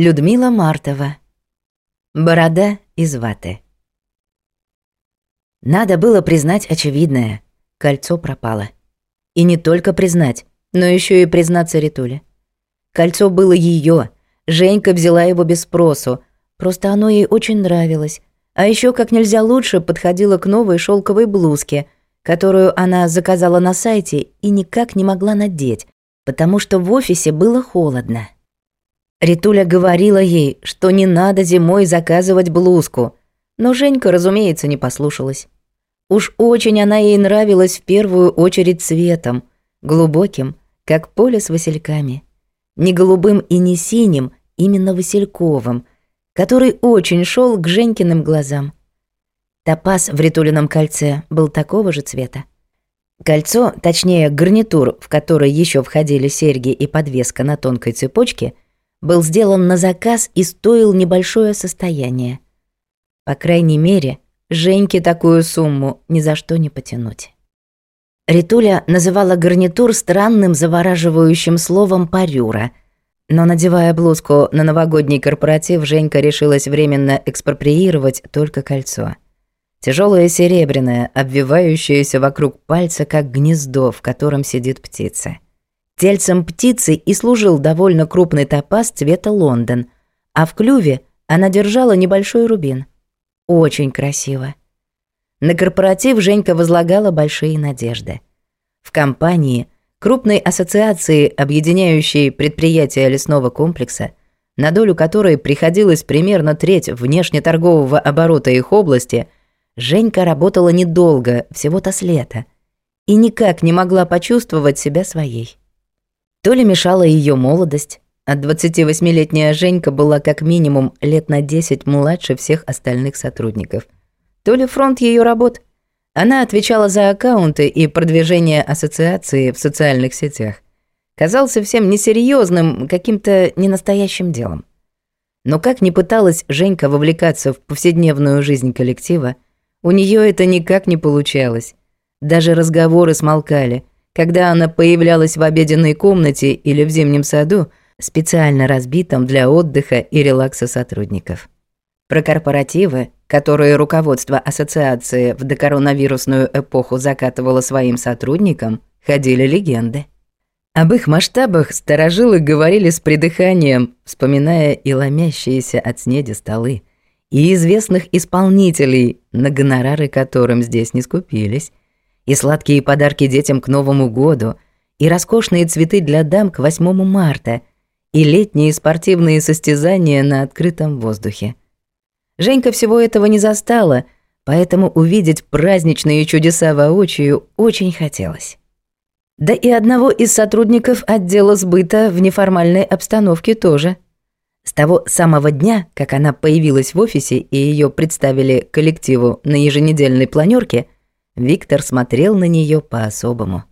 Людмила Мартова. Борода из ваты. Надо было признать очевидное. Кольцо пропало. И не только признать, но еще и признаться Ритуле. Кольцо было ее. Женька взяла его без спросу. Просто оно ей очень нравилось. А еще как нельзя лучше подходило к новой шелковой блузке, которую она заказала на сайте и никак не могла надеть, потому что в офисе было холодно. Ритуля говорила ей, что не надо зимой заказывать блузку, но Женька, разумеется, не послушалась. Уж очень она ей нравилась в первую очередь цветом, глубоким, как поле с васильками. Не голубым и не синим, именно васильковым, который очень шел к Женькиным глазам. Топаз в Ритулином кольце был такого же цвета. Кольцо, точнее гарнитур, в который еще входили серьги и подвеска на тонкой цепочке — был сделан на заказ и стоил небольшое состояние. По крайней мере, Женьке такую сумму ни за что не потянуть. Ритуля называла гарнитур странным завораживающим словом «парюра», но, надевая блузку на новогодний корпоратив, Женька решилась временно экспроприировать только кольцо. Тяжелое серебряное, обвивающееся вокруг пальца, как гнездо, в котором сидит птица. Тельцем птицы и служил довольно крупный топаз цвета Лондон, а в клюве она держала небольшой рубин. Очень красиво. На корпоратив Женька возлагала большие надежды. В компании, крупной ассоциации, объединяющей предприятия лесного комплекса, на долю которой приходилось примерно треть внешнеторгового оборота их области, Женька работала недолго, всего-то с лета, и никак не могла почувствовать себя своей. То ли мешала ее молодость, а 28-летняя Женька была как минимум лет на 10 младше всех остальных сотрудников. То ли фронт ее работ. Она отвечала за аккаунты и продвижение ассоциации в социальных сетях. Казался всем несерьезным, каким-то ненастоящим делом. Но как ни пыталась Женька вовлекаться в повседневную жизнь коллектива, у нее это никак не получалось. Даже разговоры смолкали – когда она появлялась в обеденной комнате или в зимнем саду, специально разбитом для отдыха и релакса сотрудников. Про корпоративы, которые руководство ассоциации в докоронавирусную эпоху закатывало своим сотрудникам, ходили легенды. Об их масштабах старожилы говорили с придыханием, вспоминая и ломящиеся от снеди столы, и известных исполнителей, на гонорары которым здесь не скупились, и сладкие подарки детям к Новому году, и роскошные цветы для дам к 8 марта, и летние спортивные состязания на открытом воздухе. Женька всего этого не застала, поэтому увидеть праздничные чудеса воочию очень хотелось. Да и одного из сотрудников отдела сбыта в неформальной обстановке тоже. С того самого дня, как она появилась в офисе и ее представили коллективу на еженедельной планерке, Виктор смотрел на нее по-особому.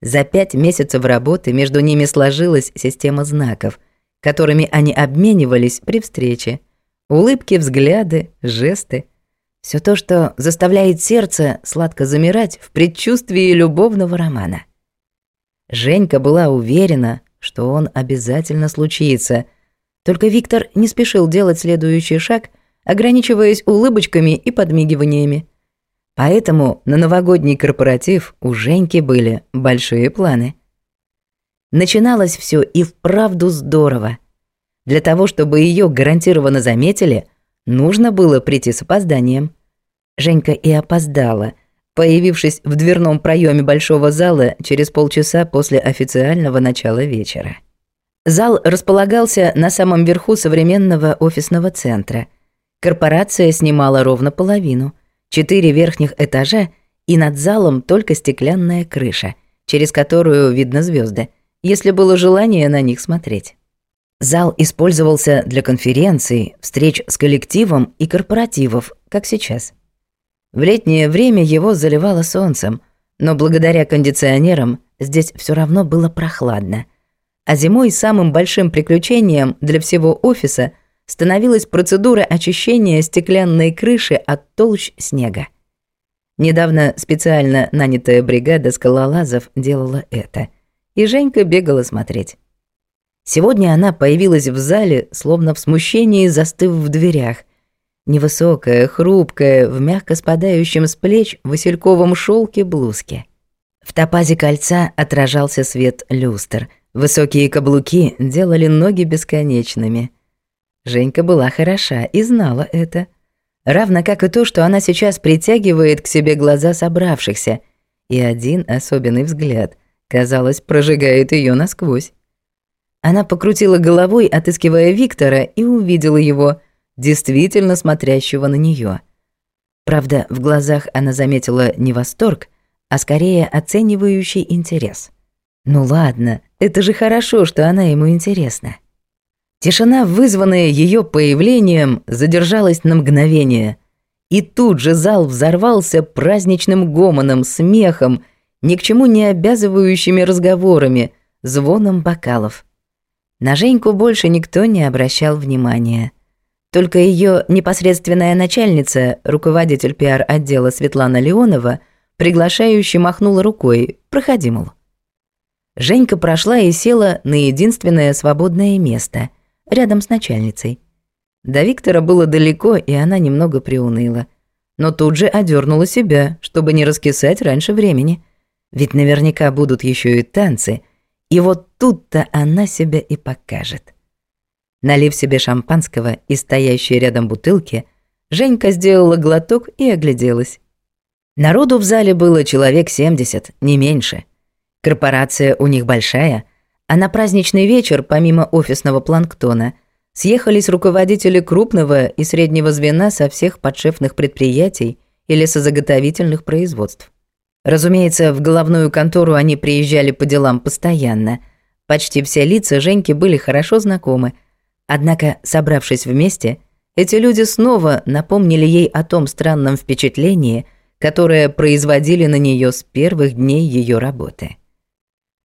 За пять месяцев работы между ними сложилась система знаков, которыми они обменивались при встрече. Улыбки, взгляды, жесты. Все то, что заставляет сердце сладко замирать в предчувствии любовного романа. Женька была уверена, что он обязательно случится. Только Виктор не спешил делать следующий шаг, ограничиваясь улыбочками и подмигиваниями. Поэтому на новогодний корпоратив у Женьки были большие планы. Начиналось все и вправду здорово. Для того, чтобы ее гарантированно заметили, нужно было прийти с опозданием. Женька и опоздала, появившись в дверном проеме большого зала через полчаса после официального начала вечера. Зал располагался на самом верху современного офисного центра. Корпорация снимала ровно половину — Четыре верхних этажа и над залом только стеклянная крыша, через которую видно звезды, если было желание на них смотреть. Зал использовался для конференций, встреч с коллективом и корпоративов, как сейчас. В летнее время его заливало солнцем, но благодаря кондиционерам здесь все равно было прохладно. А зимой самым большим приключением для всего офиса – становилась процедура очищения стеклянной крыши от толщ снега. Недавно специально нанятая бригада скалолазов делала это, и Женька бегала смотреть. Сегодня она появилась в зале, словно в смущении застыв в дверях. Невысокая, хрупкая, в мягко спадающем с плеч васильковом шелке блузке. В топазе кольца отражался свет люстр. Высокие каблуки делали ноги бесконечными. Женька была хороша и знала это. Равно как и то, что она сейчас притягивает к себе глаза собравшихся, и один особенный взгляд, казалось, прожигает ее насквозь. Она покрутила головой, отыскивая Виктора, и увидела его, действительно смотрящего на нее. Правда, в глазах она заметила не восторг, а скорее оценивающий интерес. Ну ладно, это же хорошо, что она ему интересна. Тишина, вызванная ее появлением, задержалась на мгновение. И тут же зал взорвался праздничным гомоном, смехом, ни к чему не обязывающими разговорами, звоном бокалов. На Женьку больше никто не обращал внимания. Только ее непосредственная начальница, руководитель пиар-отдела Светлана Леонова, приглашающе махнула рукой «Проходи, мол». Женька прошла и села на единственное свободное место, рядом с начальницей. До Виктора было далеко, и она немного приуныла. Но тут же одернула себя, чтобы не раскисать раньше времени. Ведь наверняка будут еще и танцы, и вот тут-то она себя и покажет. Налив себе шампанского и стоящей рядом бутылки, Женька сделала глоток и огляделась. Народу в зале было человек 70, не меньше. Корпорация у них большая, а на праздничный вечер, помимо офисного планктона, съехались руководители крупного и среднего звена со всех подшефных предприятий и лесозаготовительных производств. Разумеется, в головную контору они приезжали по делам постоянно. Почти все лица Женьки были хорошо знакомы. Однако, собравшись вместе, эти люди снова напомнили ей о том странном впечатлении, которое производили на нее с первых дней ее работы.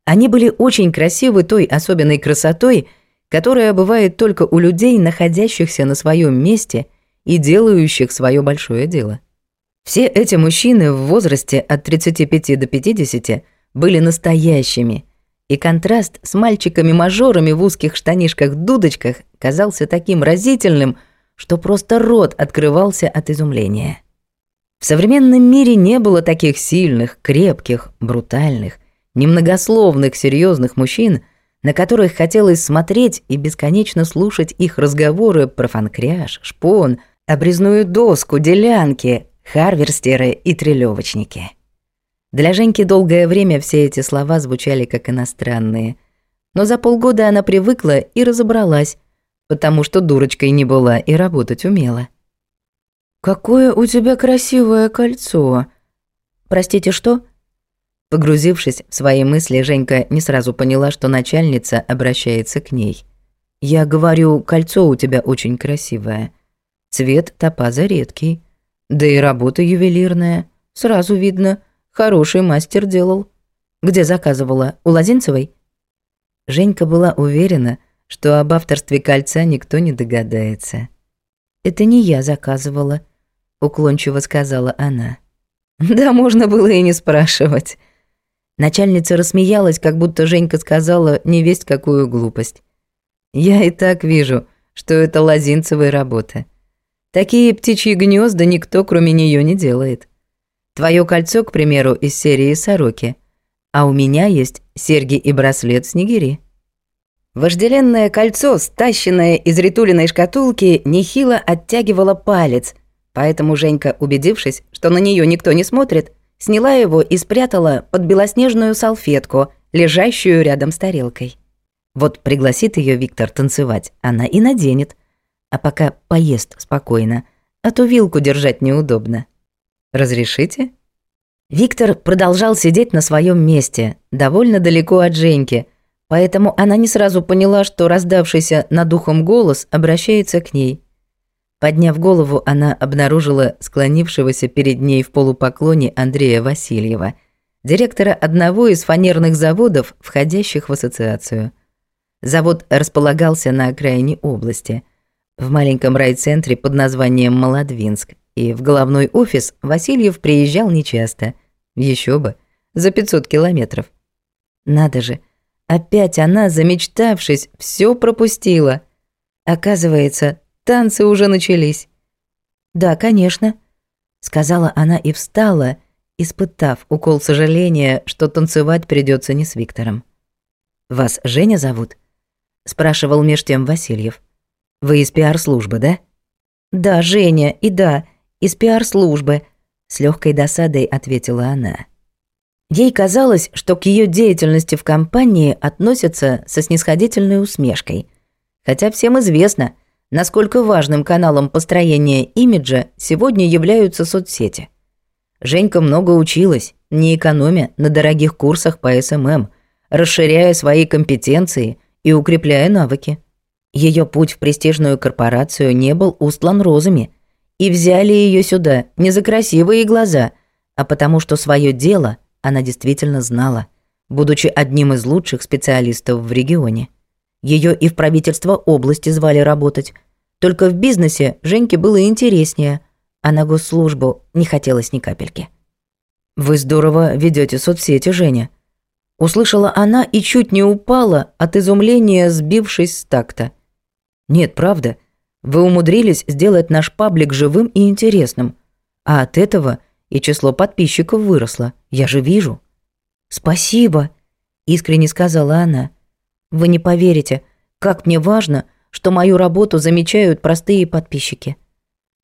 Они были очень красивы той особенной красотой, которая бывает только у людей, находящихся на своем месте и делающих свое большое дело. Все эти мужчины в возрасте от 35 до 50 были настоящими, и контраст с мальчиками-мажорами в узких штанишках-дудочках казался таким разительным, что просто рот открывался от изумления. В современном мире не было таких сильных, крепких, брутальных, немногословных, серьезных мужчин, на которых хотелось смотреть и бесконечно слушать их разговоры про фанкряж, шпон, обрезную доску, делянки, харверстеры и трелёвочники. Для Женьки долгое время все эти слова звучали как иностранные, но за полгода она привыкла и разобралась, потому что дурочкой не была и работать умела. «Какое у тебя красивое кольцо!» «Простите, что?» Погрузившись в свои мысли, Женька не сразу поняла, что начальница обращается к ней. «Я говорю, кольцо у тебя очень красивое. Цвет топаза редкий. Да и работа ювелирная. Сразу видно, хороший мастер делал. Где заказывала? У Лозинцевой? Женька была уверена, что об авторстве кольца никто не догадается. «Это не я заказывала», — уклончиво сказала она. «Да можно было и не спрашивать». Начальница рассмеялась, как будто Женька сказала невесть какую глупость. «Я и так вижу, что это Лозинцевая работа. Такие птичьи гнезда никто, кроме нее, не делает. Твое кольцо, к примеру, из серии «Сороки», а у меня есть серьги и браслет снегири. Вожделенное кольцо, стащенное из ритулиной шкатулки, нехило оттягивало палец, поэтому Женька, убедившись, что на нее никто не смотрит, сняла его и спрятала под белоснежную салфетку, лежащую рядом с тарелкой. Вот пригласит ее Виктор танцевать, она и наденет – а пока поест спокойно, а то вилку держать неудобно. Разрешите? Виктор продолжал сидеть на своем месте, довольно далеко от Женьки, поэтому она не сразу поняла, что раздавшийся над ухом голос обращается к ней. Подняв голову, она обнаружила склонившегося перед ней в полупоклоне Андрея Васильева, директора одного из фанерных заводов, входящих в ассоциацию. Завод располагался на окраине области – в маленьком райцентре под названием Молодвинск, и в головной офис Васильев приезжал нечасто. Еще бы, за 500 километров. Надо же, Опять она, замечтавшись, все пропустила. Оказывается, танцы уже начались. «Да, конечно», — сказала она и встала, испытав укол сожаления, что танцевать придется не с Виктором. «Вас Женя зовут?» — спрашивал меж тем Васильев. «Вы из пиар-службы, да?» «Да, Женя, и да, из пиар-службы», — с легкой досадой ответила она. Ей казалось, что к ее деятельности в компании относятся со снисходительной усмешкой. Хотя всем известно, насколько важным каналом построения имиджа сегодня являются соцсети. Женька много училась, не экономя на дорогих курсах по СММ, расширяя свои компетенции и укрепляя навыки. Ее путь в престижную корпорацию не был устлан розами, и взяли ее сюда не за красивые глаза, а потому что свое дело она действительно знала, будучи одним из лучших специалистов в регионе. Ее и в правительство области звали работать. Только в бизнесе Женьке было интереснее, а на госслужбу не хотелось ни капельки. «Вы здорово ведете соцсети, Женя», Услышала она и чуть не упала от изумления, сбившись с такта. «Нет, правда, вы умудрились сделать наш паблик живым и интересным, а от этого и число подписчиков выросло, я же вижу». «Спасибо», — искренне сказала она. «Вы не поверите, как мне важно, что мою работу замечают простые подписчики.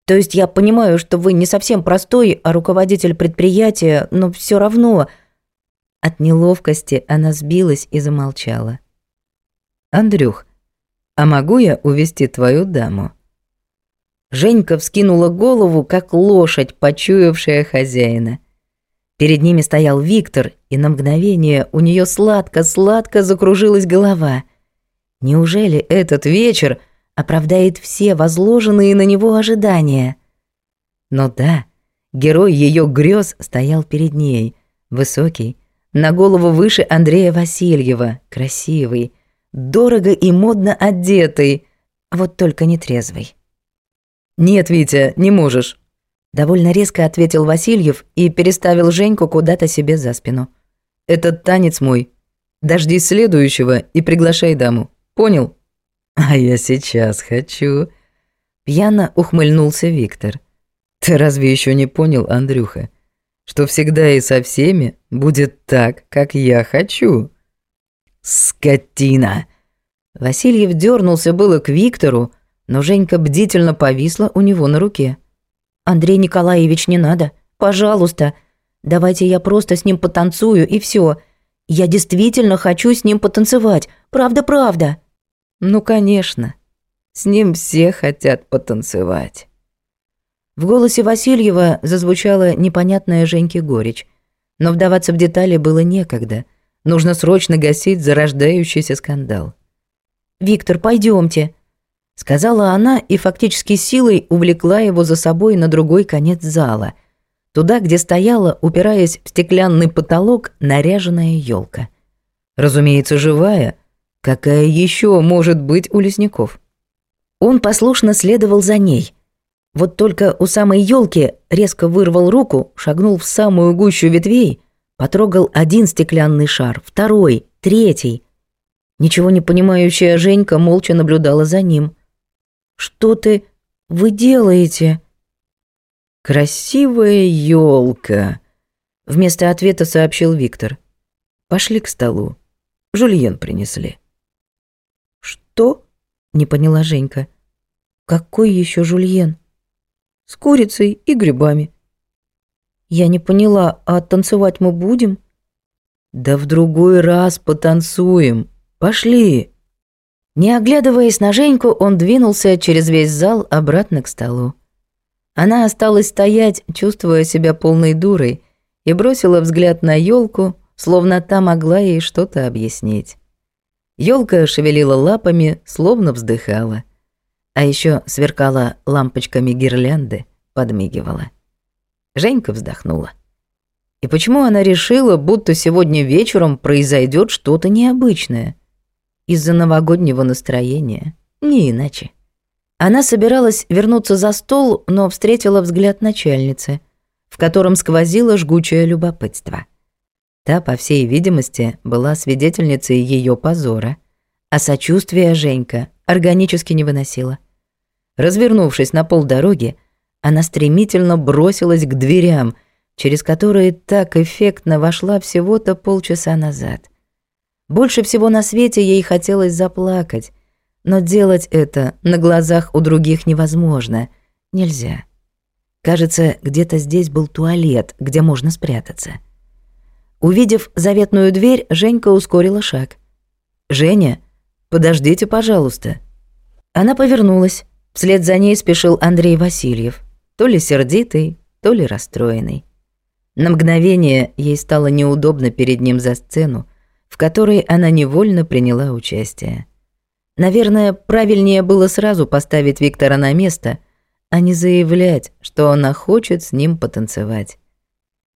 То есть я понимаю, что вы не совсем простой, а руководитель предприятия, но все равно...» От неловкости она сбилась и замолчала. «Андрюх, а могу я увести твою даму?» Женька вскинула голову, как лошадь, почуявшая хозяина. Перед ними стоял Виктор, и на мгновение у нее сладко-сладко закружилась голова. Неужели этот вечер оправдает все возложенные на него ожидания? Но да, герой ее грез стоял перед ней, высокий, на голову выше Андрея Васильева, красивый, дорого и модно одетый, вот только нетрезвый. «Нет, Витя, не можешь», — довольно резко ответил Васильев и переставил Женьку куда-то себе за спину. «Этот танец мой. Дождись следующего и приглашай даму. Понял?» «А я сейчас хочу», — пьяно ухмыльнулся Виктор. «Ты разве еще не понял, Андрюха, что всегда и со всеми будет так, как я хочу?» «Скотина!» Васильев дернулся было к Виктору, но Женька бдительно повисла у него на руке. «Андрей Николаевич, не надо. Пожалуйста. Давайте я просто с ним потанцую, и все. Я действительно хочу с ним потанцевать. Правда-правда». «Ну, конечно. С ним все хотят потанцевать». В голосе Васильева зазвучала непонятная Женьке горечь. Но вдаваться в детали было некогда. Нужно срочно гасить зарождающийся скандал. «Виктор, пойдемте, сказала она и фактически силой увлекла его за собой на другой конец зала, туда, где стояла, упираясь в стеклянный потолок, наряженная елка. Разумеется, живая. Какая еще может быть у лесников? Он послушно следовал за ней. Вот только у самой елки резко вырвал руку, шагнул в самую гущу ветвей, потрогал один стеклянный шар, второй, третий. Ничего не понимающая Женька молча наблюдала за ним. Что ты... вы делаете?» «Красивая елка, вместо ответа сообщил Виктор. «Пошли к столу. Жульен принесли». «Что?» — не поняла Женька. «Какой еще жульен?» «С курицей и грибами». «Я не поняла, а танцевать мы будем?» «Да в другой раз потанцуем. Пошли!» Не оглядываясь на Женьку, он двинулся через весь зал обратно к столу. Она осталась стоять, чувствуя себя полной дурой, и бросила взгляд на елку, словно та могла ей что-то объяснить. Елка шевелила лапами, словно вздыхала. А еще сверкала лампочками гирлянды, подмигивала. Женька вздохнула. И почему она решила, будто сегодня вечером произойдет что-то необычное? из-за новогоднего настроения, не иначе. Она собиралась вернуться за стол, но встретила взгляд начальницы, в котором сквозило жгучее любопытство. Та, по всей видимости, была свидетельницей ее позора, а сочувствия Женька органически не выносила. Развернувшись на полдороги, она стремительно бросилась к дверям, через которые так эффектно вошла всего-то полчаса назад. Больше всего на свете ей хотелось заплакать, но делать это на глазах у других невозможно, нельзя. Кажется, где-то здесь был туалет, где можно спрятаться. Увидев заветную дверь, Женька ускорила шаг. «Женя, подождите, пожалуйста». Она повернулась. Вслед за ней спешил Андрей Васильев, то ли сердитый, то ли расстроенный. На мгновение ей стало неудобно перед ним за сцену, в которой она невольно приняла участие. Наверное, правильнее было сразу поставить Виктора на место, а не заявлять, что она хочет с ним потанцевать.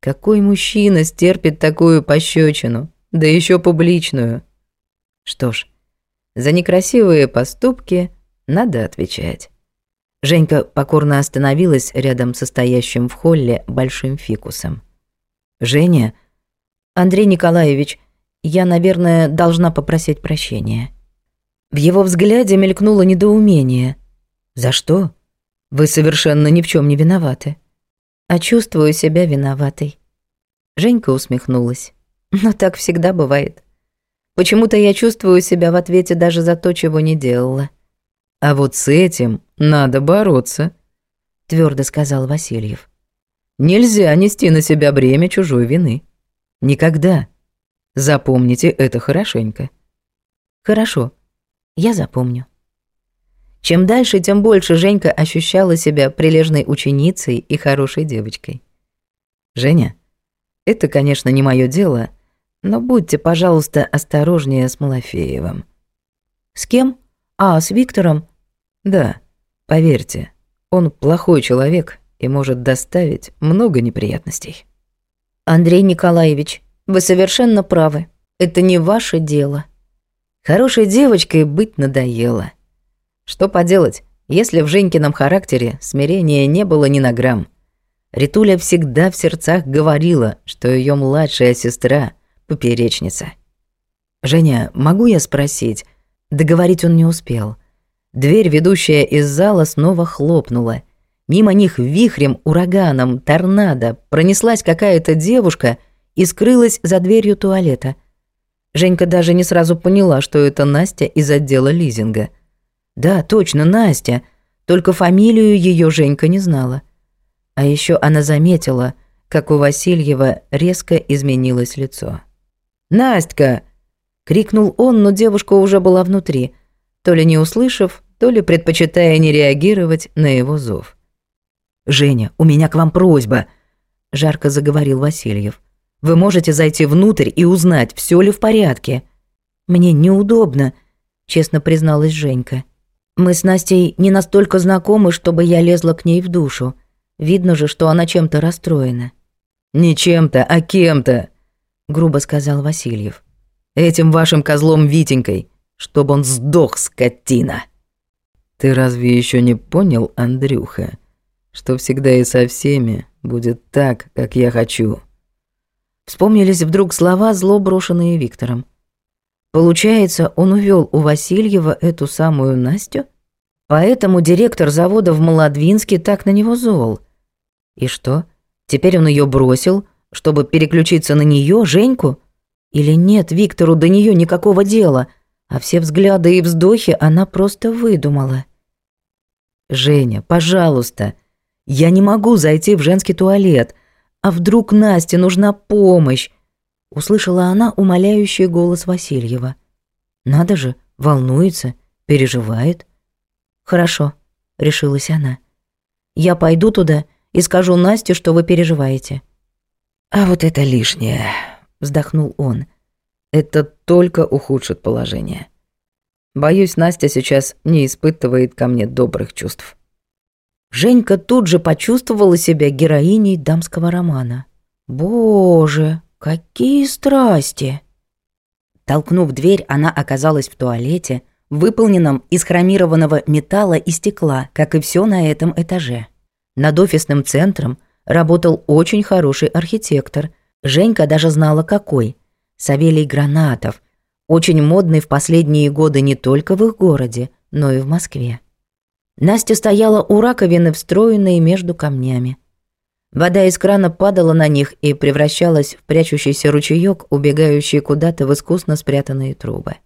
Какой мужчина стерпит такую пощечину, да еще публичную? Что ж, за некрасивые поступки надо отвечать. Женька покорно остановилась рядом со стоящим в холле большим фикусом. «Женя, Андрей Николаевич, я, наверное, должна попросить прощения». В его взгляде мелькнуло недоумение. «За что? Вы совершенно ни в чем не виноваты». «А чувствую себя виноватой». Женька усмехнулась. «Но так всегда бывает. Почему-то я чувствую себя в ответе даже за то, чего не делала». «А вот с этим надо бороться», — твердо сказал Васильев. «Нельзя нести на себя бремя чужой вины. Никогда. Запомните это хорошенько». «Хорошо, я запомню». Чем дальше, тем больше Женька ощущала себя прилежной ученицей и хорошей девочкой. «Женя, это, конечно, не мое дело, но будьте, пожалуйста, осторожнее с Малафеевым». «С кем? А, с Виктором? Да, поверьте, он плохой человек и может доставить много неприятностей. Андрей Николаевич, вы совершенно правы. Это не ваше дело. Хорошей девочкой быть надоело. Что поделать, если в Женькином характере смирения не было ни на грамм. Ритуля всегда в сердцах говорила, что ее младшая сестра — поперечница. «Женя, могу я спросить?» Договорить он не успел. Дверь, ведущая из зала, снова хлопнула. Мимо них вихрем, ураганом, торнадо пронеслась какая-то девушка и скрылась за дверью туалета. Женька даже не сразу поняла, что это Настя из отдела лизинга. Да, точно, Настя, только фамилию ее Женька не знала. А еще она заметила, как у Васильева резко изменилось лицо. «Настя!» — крикнул он, но девушка уже была внутри — то ли не услышав, то ли предпочитая не реагировать на его зов. «Женя, у меня к вам просьба», — жарко заговорил Васильев. «Вы можете зайти внутрь и узнать, все ли в порядке». «Мне неудобно», — честно призналась Женька. «Мы с Настей не настолько знакомы, чтобы я лезла к ней в душу. Видно же, что она чем-то расстроена». «Не чем-то, а кем-то», — грубо сказал Васильев. «Этим вашим козлом Витенькой чтобы он сдох, скотина. Ты разве еще не понял, Андрюха, что всегда и со всеми будет так, как я хочу? Вспомнились вдруг слова, зло брошенные Виктором. Получается, он увел у Васильева эту самую Настю? Поэтому директор завода в Молодвинске так на него зол. И что, теперь он ее бросил, чтобы переключиться на нее, Женьку? Или нет Виктору до нее никакого дела — а все взгляды и вздохи она просто выдумала. «Женя, пожалуйста, я не могу зайти в женский туалет. А вдруг Насте нужна помощь?» Услышала она умоляющий голос Васильева. «Надо же, волнуется, переживает». «Хорошо», — решилась она. «Я пойду туда и скажу Насте, что вы переживаете». «А вот это лишнее», — вздохнул он. Это только ухудшит положение. Боюсь, Настя сейчас не испытывает ко мне добрых чувств. Женька тут же почувствовала себя героиней дамского романа. Боже, какие страсти! Толкнув дверь, она оказалась в туалете, выполненном из хромированного металла и стекла, как и все на этом этаже. Над офисным центром работал очень хороший архитектор, Женька даже знала какой. Савелий Гранатов, очень модный в последние годы не только в их городе, но и в Москве. Настя стояла у раковины, встроенной между камнями. Вода из крана падала на них и превращалась в прячущийся ручеёк, убегающий куда-то в искусно спрятанные трубы.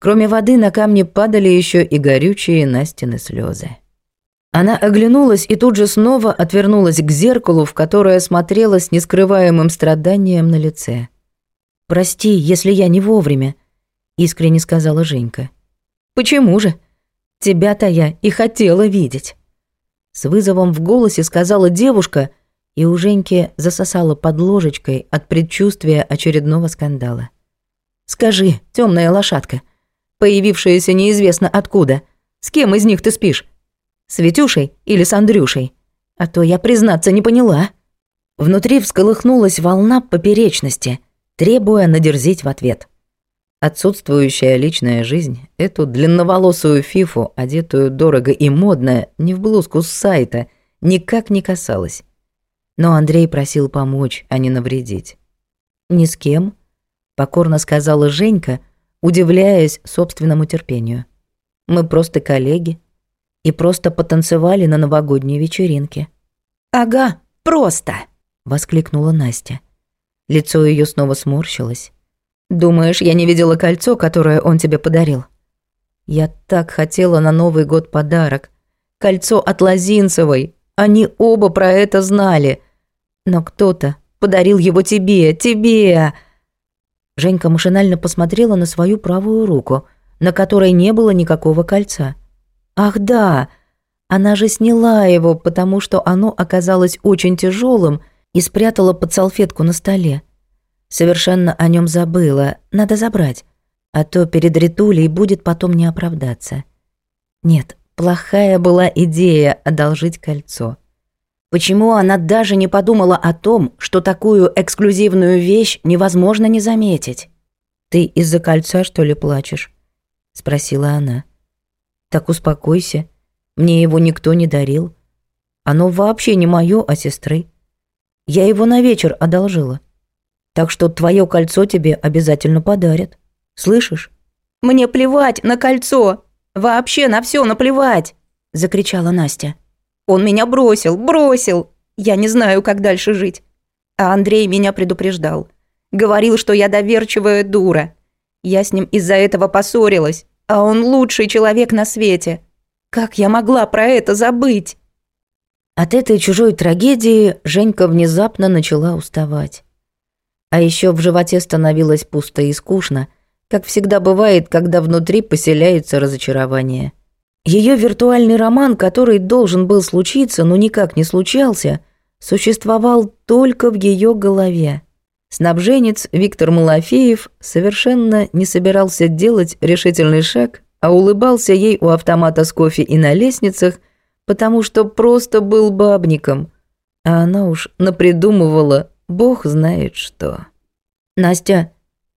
Кроме воды на камни падали еще и горючие Настины слезы. Она оглянулась и тут же снова отвернулась к зеркалу, в которое смотрела с нескрываемым страданием на лице. «Прости, если я не вовремя», — искренне сказала Женька. «Почему же? Тебя-то я и хотела видеть». С вызовом в голосе сказала девушка, и у Женьки засосала под ложечкой от предчувствия очередного скандала. «Скажи, темная лошадка, появившаяся неизвестно откуда, с кем из них ты спишь? С Витюшей или с Андрюшей? А то я, признаться, не поняла». Внутри всколыхнулась волна поперечности, требуя надерзить в ответ. Отсутствующая личная жизнь, эту длинноволосую фифу, одетую дорого и модно, не в блузку с сайта, никак не касалась. Но Андрей просил помочь, а не навредить. «Ни с кем», — покорно сказала Женька, удивляясь собственному терпению. «Мы просто коллеги, и просто потанцевали на новогодней вечеринке. «Ага, просто!» — воскликнула Настя. Лицо ее снова сморщилось. «Думаешь, я не видела кольцо, которое он тебе подарил?» «Я так хотела на Новый год подарок. Кольцо от Лозинцевой. Они оба про это знали. Но кто-то подарил его тебе, тебе!» Женька машинально посмотрела на свою правую руку, на которой не было никакого кольца. Ах да, она же сняла его, потому что оно оказалось очень тяжелым и спрятала под салфетку на столе. Совершенно о нем забыла, надо забрать, а то перед Ритулей будет потом не оправдаться. Нет, плохая была идея одолжить кольцо. Почему она даже не подумала о том, что такую эксклюзивную вещь невозможно не заметить? «Ты из-за кольца, что ли, плачешь?» — спросила она. Так успокойся. Мне его никто не дарил. Оно вообще не мое, а сестры. Я его на вечер одолжила. Так что твое кольцо тебе обязательно подарят. Слышишь? Мне плевать на кольцо. Вообще на все наплевать, закричала Настя. Он меня бросил, бросил. Я не знаю, как дальше жить. А Андрей меня предупреждал. Говорил, что я доверчивая дура. Я с ним из-за этого поссорилась. А он лучший человек на свете. Как я могла про это забыть? От этой чужой трагедии Женька внезапно начала уставать. А еще в животе становилось пусто и скучно, как всегда бывает, когда внутри поселяется разочарование. Ее виртуальный роман, который должен был случиться, но никак не случался, существовал только в ее голове. Снабженец Виктор Малафеев совершенно не собирался делать решительный шаг, а улыбался ей у автомата с кофе и на лестницах, потому что просто был бабником. А она уж напридумывала, бог знает что. «Настя,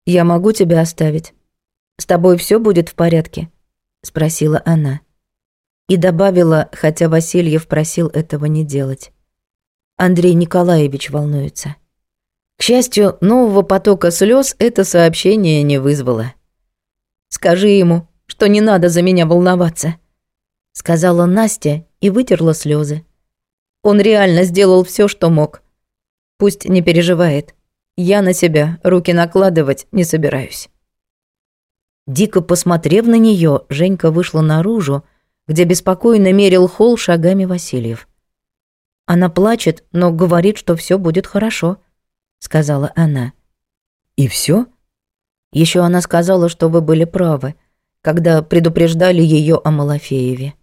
я могу тебя оставить? С тобой все будет в порядке?» – спросила она. И добавила, хотя Васильев просил этого не делать. Андрей Николаевич волнуется. К счастью, нового потока слез это сообщение не вызвало. «Скажи ему, что не надо за меня волноваться», — сказала Настя и вытерла слезы. «Он реально сделал все, что мог. Пусть не переживает. Я на себя руки накладывать не собираюсь». Дико посмотрев на нее, Женька вышла наружу, где беспокойно мерил холл шагами Васильев. Она плачет, но говорит, что все будет хорошо сказала она. И все? Еще она сказала, что вы были правы, когда предупреждали ее о Малафееве.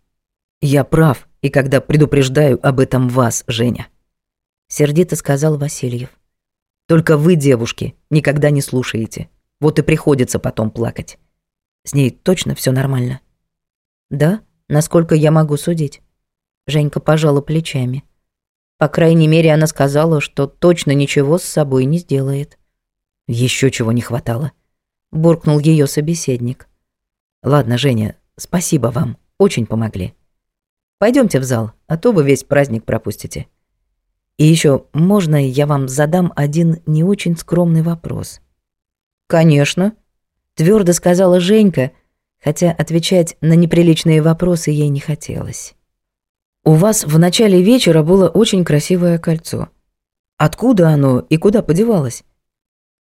Я прав, и когда предупреждаю об этом вас, Женя. Сердито сказал Васильев. Только вы, девушки, никогда не слушаете. Вот и приходится потом плакать. С ней точно все нормально. Да, насколько я могу судить. Женька пожала плечами. По крайней мере, она сказала, что точно ничего с собой не сделает. Еще чего не хватало. Буркнул ее собеседник. Ладно, Женя, спасибо вам, очень помогли. Пойдемте в зал, а то вы весь праздник пропустите. И еще можно я вам задам один не очень скромный вопрос? Конечно, твердо сказала Женька, хотя отвечать на неприличные вопросы ей не хотелось. У вас в начале вечера было очень красивое кольцо. Откуда оно и куда подевалось?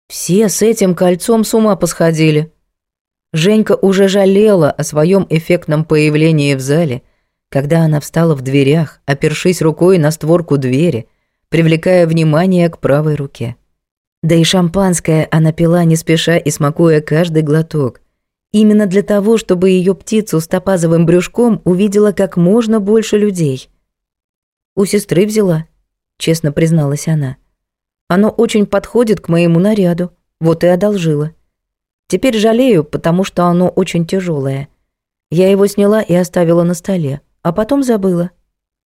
Все с этим кольцом с ума посходили. Женька уже жалела о своем эффектном появлении в зале, когда она встала в дверях, опершись рукой на створку двери, привлекая внимание к правой руке. Да и шампанское она пила не спеша и смакуя каждый глоток, именно для того, чтобы ее птицу с топазовым брюшком увидела как можно больше людей. У сестры взяла, честно призналась она. Оно очень подходит к моему наряду, вот и одолжила. Теперь жалею, потому что оно очень тяжелое. Я его сняла и оставила на столе, а потом забыла.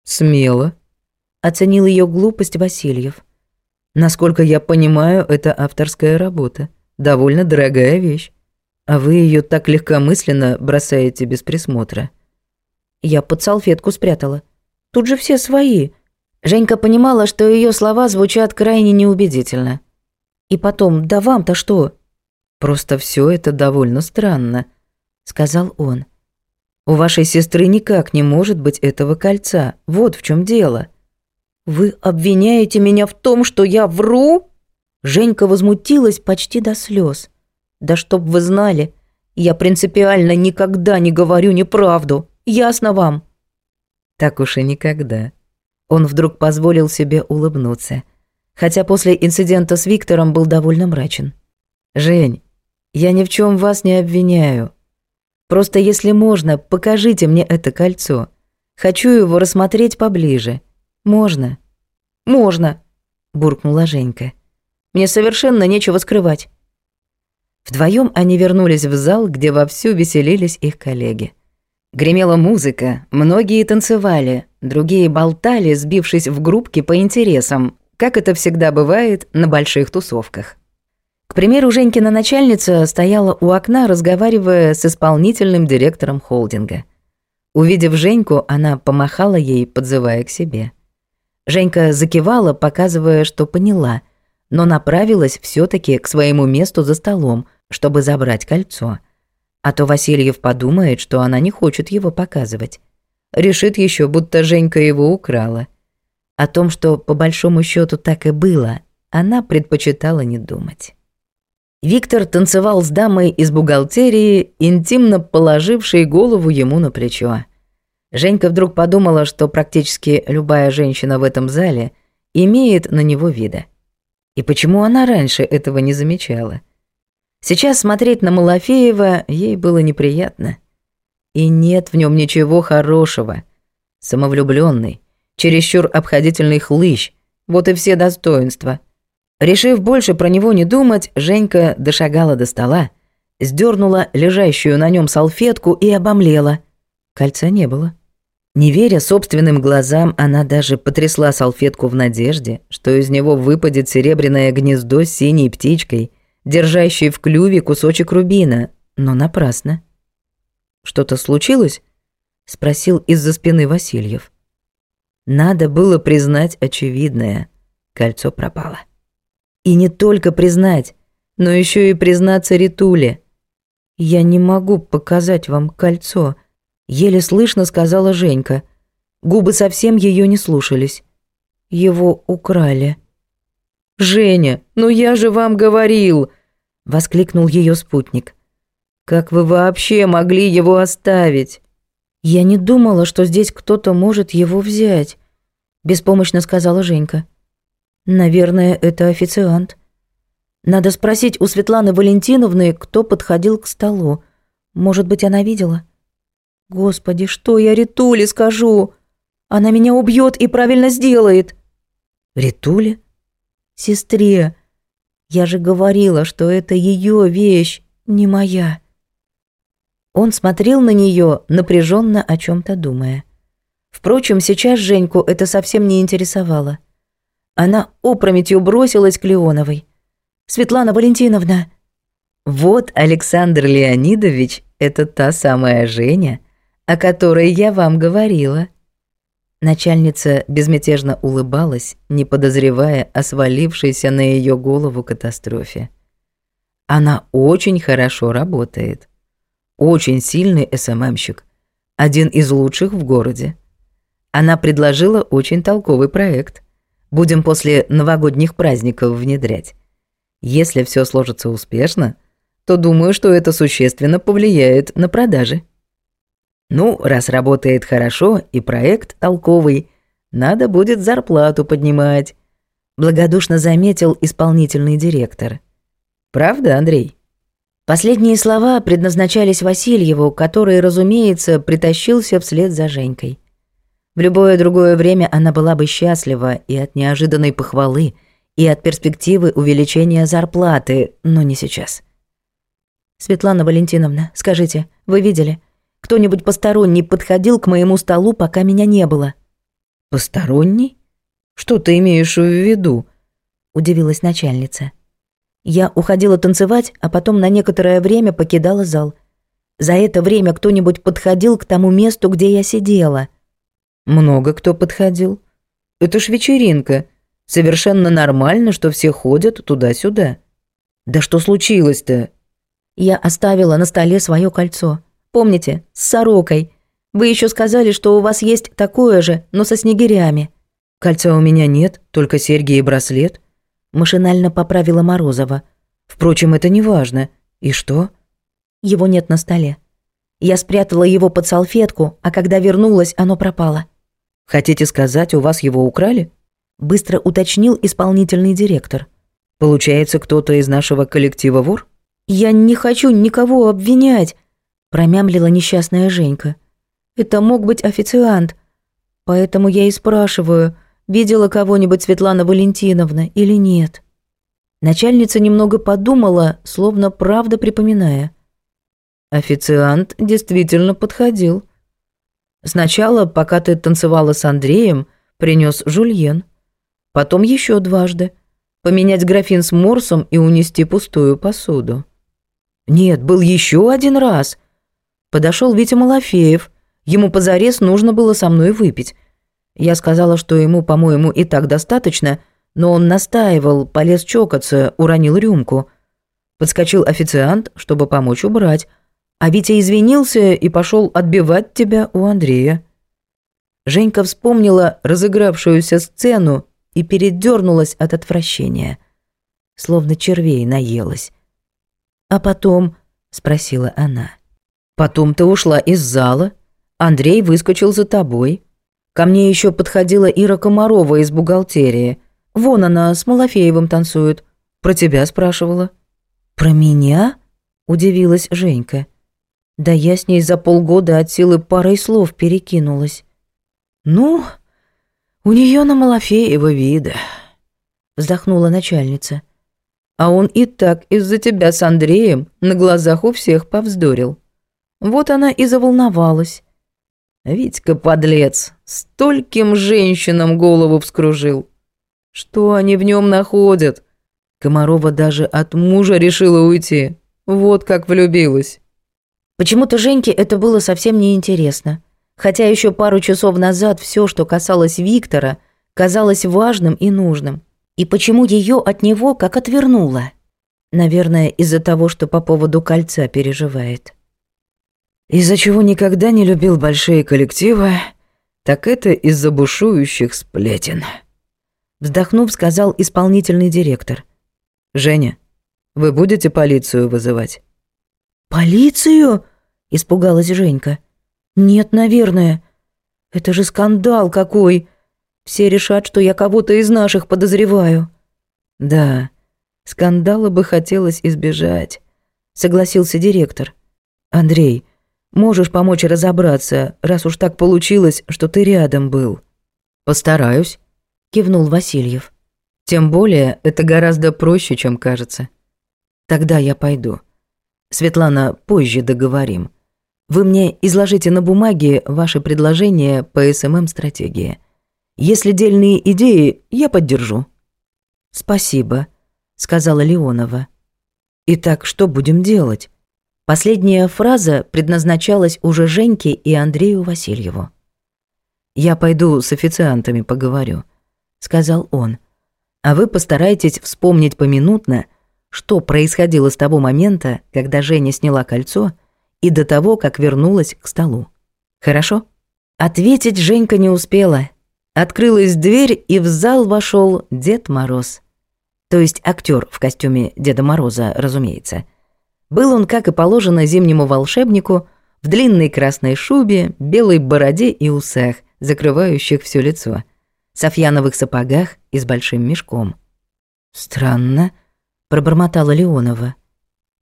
Смело, оценил ее глупость Васильев. Насколько я понимаю, это авторская работа, довольно дорогая вещь. А вы ее так легкомысленно бросаете без присмотра. Я под салфетку спрятала. Тут же все свои. Женька понимала, что ее слова звучат крайне неубедительно. И потом, да вам-то что? Просто все это довольно странно, сказал он. У вашей сестры никак не может быть этого кольца. Вот в чем дело. Вы обвиняете меня в том, что я вру? Женька возмутилась почти до слез. Да чтоб вы знали, я принципиально никогда не говорю неправду. Ясно вам? Так уж и никогда. Он вдруг позволил себе улыбнуться, хотя после инцидента с Виктором был довольно мрачен. «Жень, я ни в чем вас не обвиняю. Просто если можно, покажите мне это кольцо. Хочу его рассмотреть поближе. Можно?» «Можно», — буркнула Женька. «Мне совершенно нечего скрывать». Вдвоем они вернулись в зал, где вовсю веселились их коллеги. Гремела музыка, многие танцевали, другие болтали, сбившись в группки по интересам, как это всегда бывает на больших тусовках. К примеру, Женькина начальница стояла у окна, разговаривая с исполнительным директором холдинга. Увидев Женьку, она помахала ей, подзывая к себе. Женька закивала, показывая, что поняла, но направилась все таки к своему месту за столом, чтобы забрать кольцо — а то Васильев подумает, что она не хочет его показывать. Решит еще, будто Женька его украла. О том, что по большому счету так и было, она предпочитала не думать. Виктор танцевал с дамой из бухгалтерии, интимно положившей голову ему на плечо. Женька вдруг подумала, что практически любая женщина в этом зале имеет на него вида. И почему она раньше этого не замечала? Сейчас смотреть на Малафеева ей было неприятно. И нет в нем ничего хорошего. Самовлюбленный, чересчур обходительный хлыщ, вот и все достоинства. Решив больше про него не думать, Женька дошагала до стола, сдернула лежащую на нем салфетку и обомлела. Кольца не было. Не веря собственным глазам, она даже потрясла салфетку в надежде, что из него выпадет серебряное гнездо с синей птичкой — держащий в клюве кусочек рубина, но напрасно. «Что-то случилось?» — спросил из-за спины Васильев. Надо было признать очевидное. Кольцо пропало. И не только признать, но еще и признаться Ритуле. «Я не могу показать вам кольцо», — еле слышно сказала Женька. Губы совсем ее не слушались. Его украли. «Женя, ну я же вам говорил!» — воскликнул ее спутник. «Как вы вообще могли его оставить?» «Я не думала, что здесь кто-то может его взять», — беспомощно сказала Женька. «Наверное, это официант. Надо спросить у Светланы Валентиновны, кто подходил к столу. Может быть, она видела?» «Господи, что я Ритуле скажу? Она меня убьет и правильно сделает!» «Ритуле?» сестре. Я же говорила, что это ее вещь, не моя. Он смотрел на нее, напряженно о чем то думая. Впрочем, сейчас Женьку это совсем не интересовало. Она опрометью бросилась к Леоновой. «Светлана Валентиновна!» «Вот Александр Леонидович, это та самая Женя, о которой я вам говорила». Начальница безмятежно улыбалась, не подозревая о свалившейся на ее голову катастрофе. Она очень хорошо работает. Очень сильный СММщик. Один из лучших в городе. Она предложила очень толковый проект. Будем после новогодних праздников внедрять. Если все сложится успешно, то думаю, что это существенно повлияет на продажи. Ну, раз работает хорошо и проект толковый, надо будет зарплату поднимать, благодушно заметил исполнительный директор. Правда, Андрей? Последние слова предназначались Васильеву, который, разумеется, притащился вслед за Женькой. В любое другое время она была бы счастлива и от неожиданной похвалы, и от перспективы увеличения зарплаты, но не сейчас. «Светлана Валентиновна, скажите, вы видели? Кто-нибудь посторонний подходил к моему столу, пока меня не было?» «Посторонний? Что ты имеешь в виду?» – удивилась начальница. Я уходила танцевать, а потом на некоторое время покидала зал. За это время кто-нибудь подходил к тому месту, где я сидела. Много кто подходил. Это ж вечеринка. Совершенно нормально, что все ходят туда-сюда. Да что случилось-то? Я оставила на столе свое кольцо. Помните, с сорокой. Вы еще сказали, что у вас есть такое же, но со снегирями. Кольца у меня нет, только серьги и браслет. Машинально поправила Морозова. Впрочем, это не важно. И что? Его нет на столе. Я спрятала его под салфетку, а когда вернулась, оно пропало. Хотите сказать, у вас его украли? Быстро уточнил исполнительный директор. Получается, кто-то из нашего коллектива вор? Я не хочу никого обвинять, промямлила несчастная Женька. Это мог быть официант. Поэтому я и спрашиваю, видела кого-нибудь Светлана Валентиновна или нет. Начальница немного подумала, словно правда припоминая. Официант действительно подходил. Сначала, пока ты танцевала с Андреем, принес жульен. Потом еще дважды. Поменять графин с морсом и унести пустую посуду. Нет, был еще один раз. Подошел Витя Малафеев. Ему позарез нужно было со мной выпить. Я сказала, что ему, по-моему, и так достаточно, но он настаивал, полез чокаться, уронил рюмку. Подскочил официант, чтобы помочь убрать, а Витя извинился и пошел отбивать тебя у Андрея. Женька вспомнила разыгравшуюся сцену и передернулась от отвращения. Словно червей наелась. «А потом?» — спросила она. «Потом ты ушла из зала. Андрей выскочил за тобой. Ко мне еще подходила Ира Комарова из бухгалтерии. Вон она с Малафеевым танцует. Про тебя спрашивала». «Про меня?» – удивилась Женька. «Да я с ней за полгода от силы парой слов перекинулась». «Ну, у нее на Малафеева вида», – вздохнула начальница. «А он и так из-за тебя с Андреем на глазах у всех повздорил. Вот она и заволновалась. Витька, подлец, стольким женщинам голову вскружил. Что они в нем находят? Комарова даже от мужа решила уйти. Вот как влюбилась. Почему-то Женьке это было совсем неинтересно. Хотя еще пару часов назад все, что касалось Виктора, казалось важным и нужным. И почему ее от него как отвернуло? Наверное, из-за того, что по поводу кольца переживает. Из-за чего никогда не любил большие коллективы, так это из-за бушующих сплетен. Вздохнув, сказал исполнительный директор. «Женя, вы будете полицию вызывать?» «Полицию?» – испугалась Женька. «Нет, наверное. Это же скандал какой. Все решат, что я кого-то из наших подозреваю». «Да, скандала бы хотелось избежать», – согласился директор. «Андрей, Можешь помочь разобраться, раз уж так получилось, что ты рядом был». «Постараюсь», — кивнул Васильев. «Тем более это гораздо проще, чем кажется. Тогда я пойду. Светлана, позже договорим. Вы мне изложите на бумаге ваши предложения по СММ-стратегии. Если дельные идеи, я поддержу». «Спасибо», — сказала Леонова. «Итак, что будем делать?» Последняя фраза предназначалась уже Женьке и Андрею Васильеву. «Я пойду с официантами поговорю», — сказал он. «А вы постарайтесь вспомнить поминутно, что происходило с того момента, когда Женя сняла кольцо, и до того, как вернулась к столу. Хорошо?» Ответить Женька не успела. Открылась дверь, и в зал вошел Дед Мороз. То есть актер в костюме Деда Мороза, разумеется. Был он, как и положено зимнему волшебнику, в длинной красной шубе, белой бороде и усах, закрывающих все лицо, софьяновых сапогах и с большим мешком. «Странно», — пробормотала Леонова.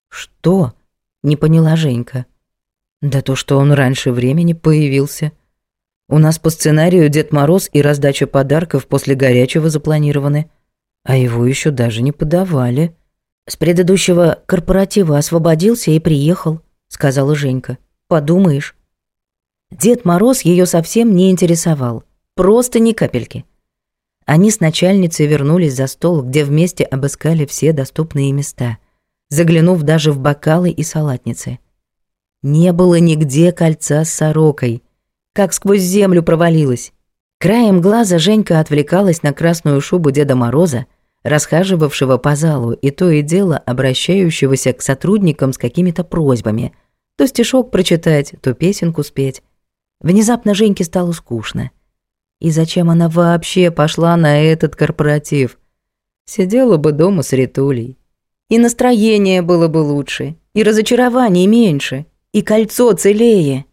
«Что?» — не поняла Женька. «Да то, что он раньше времени появился. У нас по сценарию Дед Мороз и раздача подарков после горячего запланированы, а его еще даже не подавали». «С предыдущего корпоратива освободился и приехал», — сказала Женька. Подумаешь. Дед Мороз ее совсем не интересовал. Просто ни капельки. Они с начальницей вернулись за стол, где вместе обыскали все доступные места, заглянув даже в бокалы и салатницы. Не было нигде кольца с сорокой, как сквозь землю провалилась. Краем глаза Женька отвлекалась на красную шубу Деда Мороза, расхаживавшего по залу и то и дело обращающегося к сотрудникам с какими-то просьбами – то стишок прочитать, то песенку спеть. Внезапно Женьке стало скучно. И зачем она вообще пошла на этот корпоратив? Сидела бы дома с Ритулей. И настроение было бы лучше, и разочарование меньше, и кольцо целее.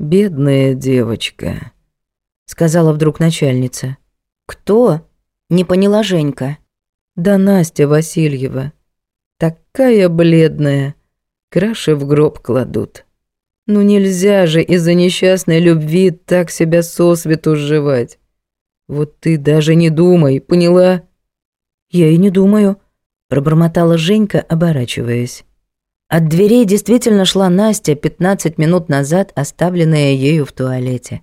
«Бедная девочка», — сказала вдруг начальница. «Кто?» — не поняла Женька. «Да Настя Васильева. Такая бледная. Краши в гроб кладут. Ну нельзя же из-за несчастной любви так себя сосвету сживать. Вот ты даже не думай, поняла? Я и не думаю, пробормотала Женька, оборачиваясь. От дверей действительно шла Настя 15 минут назад, оставленная ею в туалете.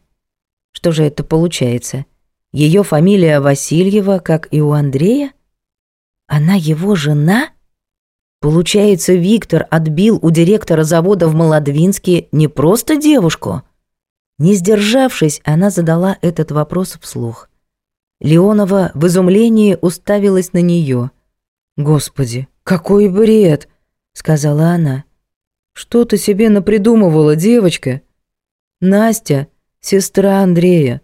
Что же это получается? Ее фамилия Васильева, как и у Андрея? Она его жена? Получается, Виктор отбил у директора завода в Молодвинске не просто девушку? Не сдержавшись, она задала этот вопрос вслух. Леонова в изумлении уставилась на нее. «Господи, какой бред!» — сказала она. «Что ты себе напридумывала, девочка?» «Настя — сестра Андрея.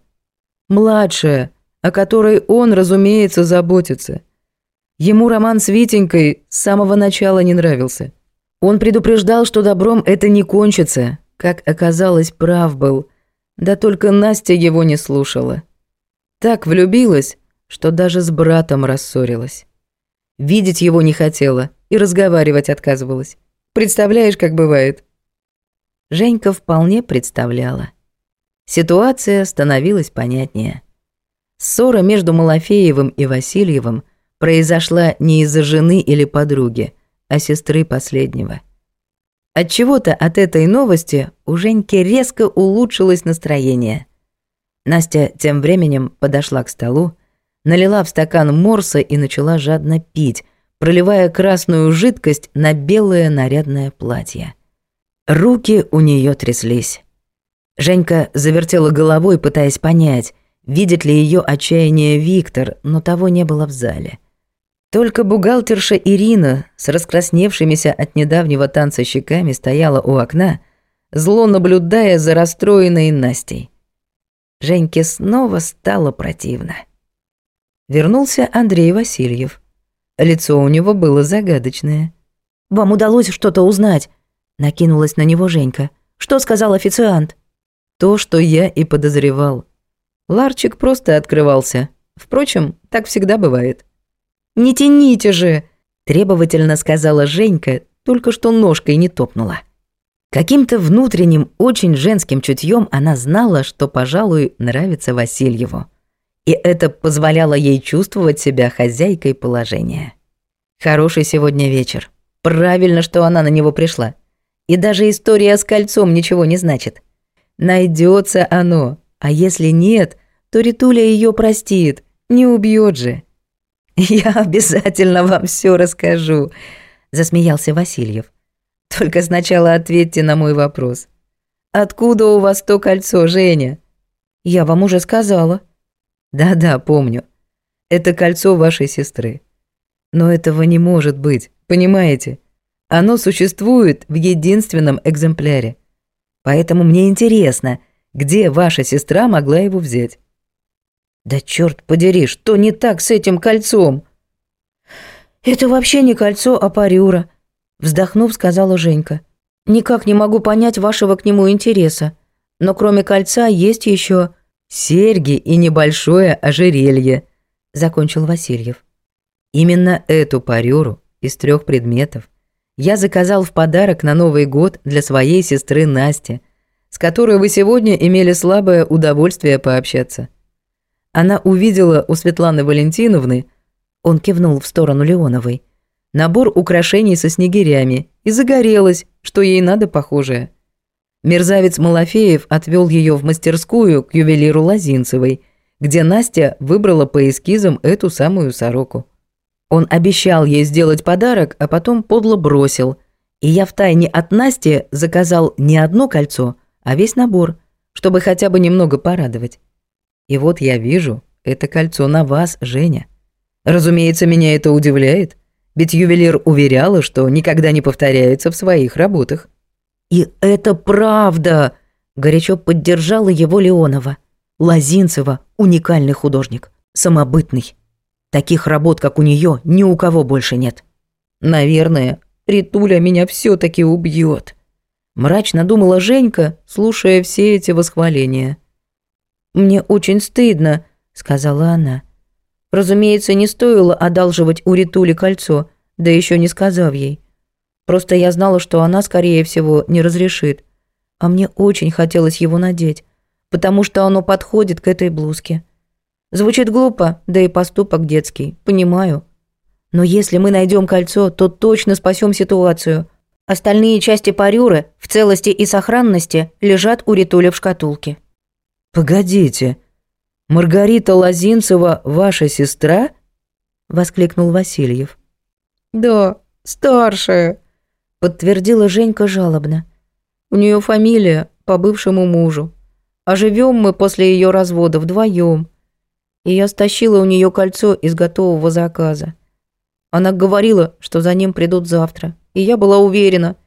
Младшая, о которой он, разумеется, заботится. Ему роман с Витенькой с самого начала не нравился. Он предупреждал, что добром это не кончится. Как оказалось, прав был. Да только Настя его не слушала. Так влюбилась, что даже с братом рассорилась. Видеть его не хотела и разговаривать отказывалась. Представляешь, как бывает? Женька вполне представляла. Ситуация становилась понятнее. Ссора между Малафеевым и Васильевым – произошла не из-за жены или подруги, а сестры последнего. От чего-то от этой новости у Женьки резко улучшилось настроение. Настя тем временем подошла к столу, налила в стакан морса и начала жадно пить, проливая красную жидкость на белое нарядное платье. Руки у нее тряслись. Женька завертела головой, пытаясь понять, видит ли ее отчаяние Виктор, но того не было в зале. Только бухгалтерша Ирина с раскрасневшимися от недавнего танца щеками стояла у окна, зло наблюдая за расстроенной Настей. Женьке снова стало противно. Вернулся Андрей Васильев. Лицо у него было загадочное. «Вам удалось что-то узнать?» — накинулась на него Женька. «Что сказал официант?» «То, что я и подозревал. Ларчик просто открывался. Впрочем, так всегда бывает». «Не тяните же!» – требовательно сказала Женька, только что ножкой не топнула. Каким-то внутренним, очень женским чутьем она знала, что, пожалуй, нравится Васильеву. И это позволяло ей чувствовать себя хозяйкой положения. Хороший сегодня вечер. Правильно, что она на него пришла. И даже история с кольцом ничего не значит. Найдется оно, а если нет, то Ритуля ее простит, не убьет же. «Я обязательно вам все расскажу», — засмеялся Васильев. «Только сначала ответьте на мой вопрос. Откуда у вас то кольцо, Женя?» Я вам уже сказала. Да-да, помню. Это кольцо вашей сестры. Но этого не может быть, понимаете? Оно существует в единственном экземпляре. Поэтому мне интересно, где ваша сестра могла его взять. Да черт подери, что не так с этим кольцом? Это вообще не кольцо, а парюра, вздохнув, сказала Женька. Никак не могу понять вашего к нему интереса. Но кроме кольца есть еще серьги и небольшое ожерелье, закончил Васильев. Именно эту парюру из трех предметов я заказал в подарок на Новый год для своей сестры Насти, с которой вы сегодня имели слабое удовольствие пообщаться. Она увидела у Светланы Валентиновны, он кивнул в сторону Леоновой, набор украшений со снегирями и загорелась, что ей надо похожее. Мерзавец Малафеев отвел ее в мастерскую к ювелиру Лозинцевой, где Настя выбрала по эскизам эту самую сороку. Он обещал ей сделать подарок, а потом подло бросил. И я втайне от Насти заказал не одно кольцо, а весь набор, чтобы хотя бы немного порадовать. И вот я вижу, это кольцо на вас, Женя. Разумеется, меня это удивляет, ведь ювелир уверяла, что никогда не повторяется в своих работах. «И это правда!» – горячо поддержала его Леонова. Лозинцева – уникальный художник, самобытный. Таких работ, как у нее, ни у кого больше нет. Наверное, Ритуля меня все таки убьет. Мрачно думала Женька, слушая все эти восхваления. «Мне очень стыдно», — сказала она. Разумеется, не стоило одалживать у Ритули кольцо, да еще не сказав ей. Просто я знала, что она, скорее всего, не разрешит. А мне очень хотелось его надеть, потому что оно подходит к этой блузке. Звучит глупо, да и поступок детский, понимаю. Но если мы найдем кольцо, то точно спасем ситуацию. Остальные части парюры в целости и сохранности лежат у Ритуля в шкатулке. «Погодите, Маргарита Лозинцева ваша сестра?» — воскликнул Васильев. «Да, старшая», — подтвердила Женька жалобно. «У нее фамилия по бывшему мужу, а живем мы после ее развода вдвоем. И я стащила у нее кольцо из готового заказа. Она говорила, что за ним придут завтра, и я была уверена,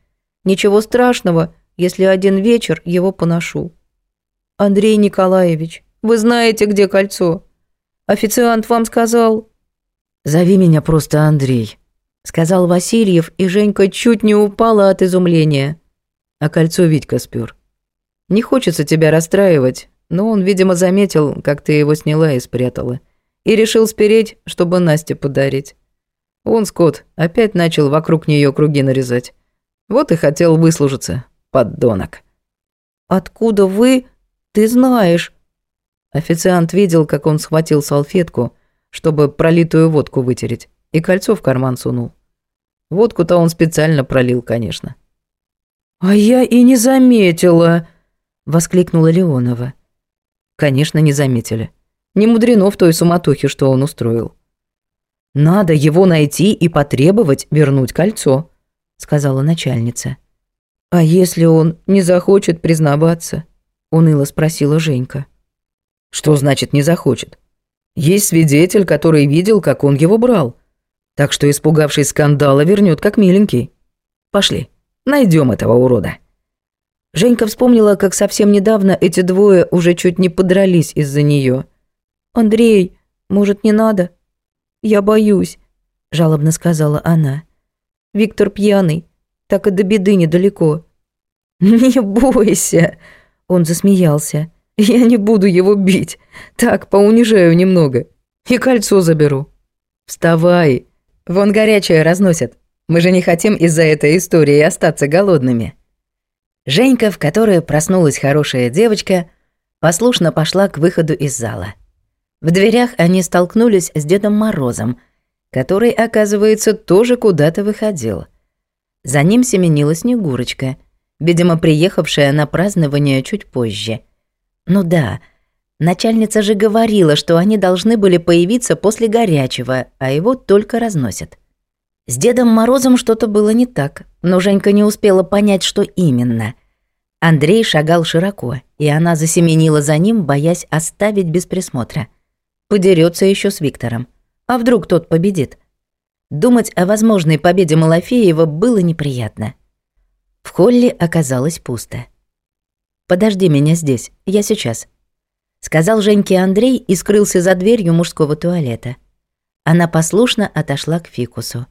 ничего страшного, если один вечер его поношу. «Андрей Николаевич, вы знаете, где кольцо? Официант вам сказал?» «Зови меня просто Андрей», — сказал Васильев, и Женька чуть не упала от изумления. А кольцо Витька спер. «Не хочется тебя расстраивать, но он, видимо, заметил, как ты его сняла и спрятала, и решил спереть, чтобы Насте подарить. Он, Скотт, опять начал вокруг нее круги нарезать. Вот и хотел выслужиться, поддонок». «Откуда вы...» Ты знаешь». Официант видел, как он схватил салфетку, чтобы пролитую водку вытереть, и кольцо в карман сунул. Водку-то он специально пролил, конечно. «А я и не заметила», — воскликнула Леонова. Конечно, не заметили. Не мудрено в той суматохе, что он устроил. «Надо его найти и потребовать вернуть кольцо», — сказала начальница. «А если он не захочет признаваться?» уныло спросила Женька. Что значит не захочет? Есть свидетель, который видел, как он его брал. Так что, испугавшись скандала, вернет как миленький. Пошли, найдем этого урода. Женька вспомнила, как совсем недавно эти двое уже чуть не подрались из-за нее. «Андрей, может, не надо? Я боюсь», — жалобно сказала она. «Виктор пьяный, так и до беды недалеко». «Не бойся», он засмеялся. «Я не буду его бить. Так, поунижаю немного. И кольцо заберу». «Вставай. Вон горячее разносят. Мы же не хотим из-за этой истории остаться голодными». Женька, в которой проснулась хорошая девочка, послушно пошла к выходу из зала. В дверях они столкнулись с Дедом Морозом, который, оказывается, тоже куда-то выходил. За ним семенила Снегурочка — видимо, приехавшая на празднование чуть позже. Ну да, начальница же говорила, что они должны были появиться после горячего, а его только разносят. С Дедом Морозом что-то было не так, но Женька не успела понять, что именно. Андрей шагал широко, и она засеменила за ним, боясь оставить без присмотра. Подерется еще с Виктором. А вдруг тот победит? Думать о возможной победе Малафеева было неприятно. В холле оказалось пусто. «Подожди меня здесь, я сейчас», — сказал Женьке Андрей и скрылся за дверью мужского туалета. Она послушно отошла к фикусу.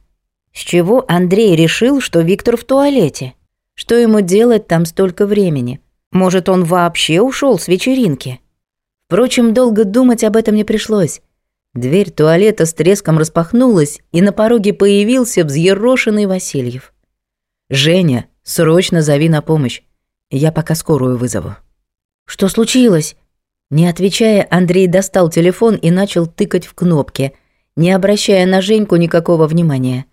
С чего Андрей решил, что Виктор в туалете? Что ему делать там столько времени? Может, он вообще ушел с вечеринки? Впрочем, долго думать об этом не пришлось. Дверь туалета с треском распахнулась, и на пороге появился взъерошенный Васильев. «Женя, срочно зови на помощь. Я пока скорую вызову». «Что случилось?» Не отвечая, Андрей достал телефон и начал тыкать в кнопки, не обращая на Женьку никакого внимания.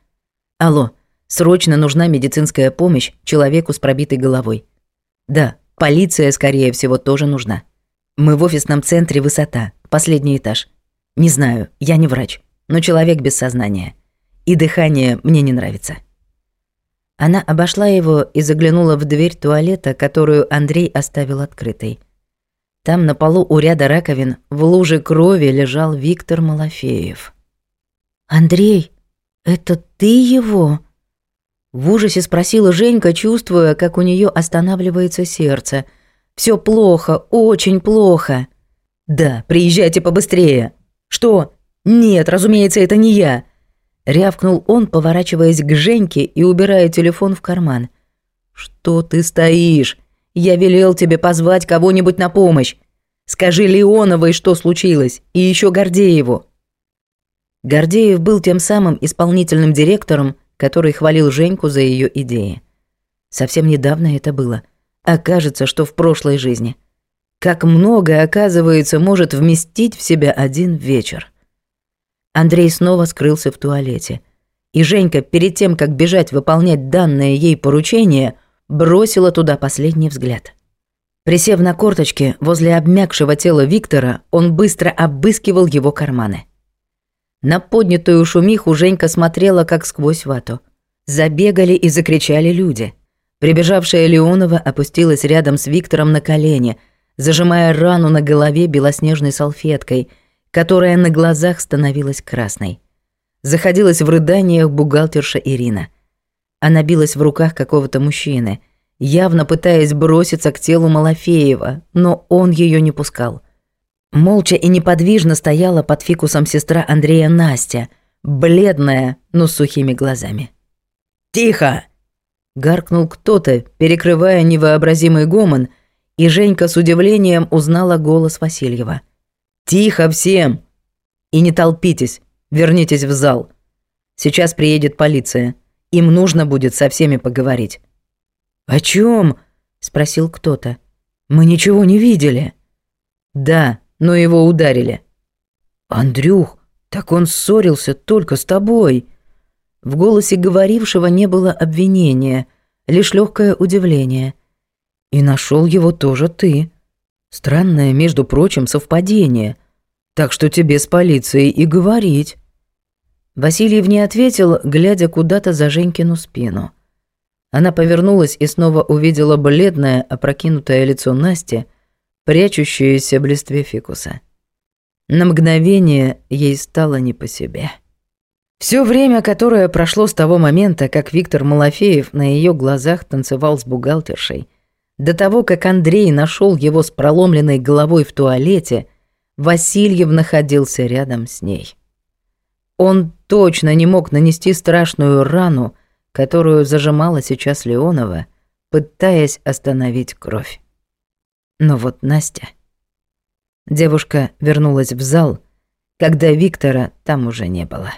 «Алло, срочно нужна медицинская помощь человеку с пробитой головой». «Да, полиция, скорее всего, тоже нужна. Мы в офисном центре «Высота», последний этаж. Не знаю, я не врач, но человек без сознания. И дыхание мне не нравится». Она обошла его и заглянула в дверь туалета, которую Андрей оставил открытой. Там на полу у ряда раковин в луже крови лежал Виктор Малафеев. «Андрей, это ты его?» В ужасе спросила Женька, чувствуя, как у нее останавливается сердце. Все плохо, очень плохо». «Да, приезжайте побыстрее». «Что? Нет, разумеется, это не я». Рявкнул он, поворачиваясь к Женьке и убирая телефон в карман. «Что ты стоишь? Я велел тебе позвать кого-нибудь на помощь. Скажи Леоновой, что случилось, и еще Гордееву». Гордеев был тем самым исполнительным директором, который хвалил Женьку за ее идеи. Совсем недавно это было. Окажется, что в прошлой жизни. Как много, оказывается, может вместить в себя один вечер. Андрей снова скрылся в туалете. И Женька, перед тем, как бежать выполнять данное ей поручение, бросила туда последний взгляд. Присев на корточки возле обмякшего тела Виктора, он быстро обыскивал его карманы. На поднятую шумиху Женька смотрела, как сквозь вату. Забегали и закричали люди. Прибежавшая Леонова опустилась рядом с Виктором на колени, зажимая рану на голове белоснежной салфеткой, которая на глазах становилась красной. Заходилась в рыданиях бухгалтерша Ирина. Она билась в руках какого-то мужчины, явно пытаясь броситься к телу Малафеева, но он ее не пускал. Молча и неподвижно стояла под фикусом сестра Андрея Настя, бледная, но с сухими глазами. «Тихо!» — гаркнул кто-то, перекрывая невообразимый гомон, и Женька с удивлением узнала голос Васильева. «Тихо всем! И не толпитесь, вернитесь в зал. Сейчас приедет полиция». Им нужно будет со всеми поговорить». «О чем? спросил кто-то. «Мы ничего не видели». «Да, но его ударили». «Андрюх, так он ссорился только с тобой». В голосе говорившего не было обвинения, лишь легкое удивление. «И нашел его тоже ты. Странное, между прочим, совпадение. Так что тебе с полицией и говорить». Васильев не ответил, глядя куда-то за Женькину спину. Она повернулась и снова увидела бледное, опрокинутое лицо Насти, прячущееся в листве фикуса. На мгновение ей стало не по себе. Все время, которое прошло с того момента, как Виктор Малафеев на ее глазах танцевал с бухгалтершей, до того, как Андрей нашел его с проломленной головой в туалете, Васильев находился рядом с ней. Он точно не мог нанести страшную рану, которую зажимала сейчас Леонова, пытаясь остановить кровь. Но вот Настя... Девушка вернулась в зал, когда Виктора там уже не было.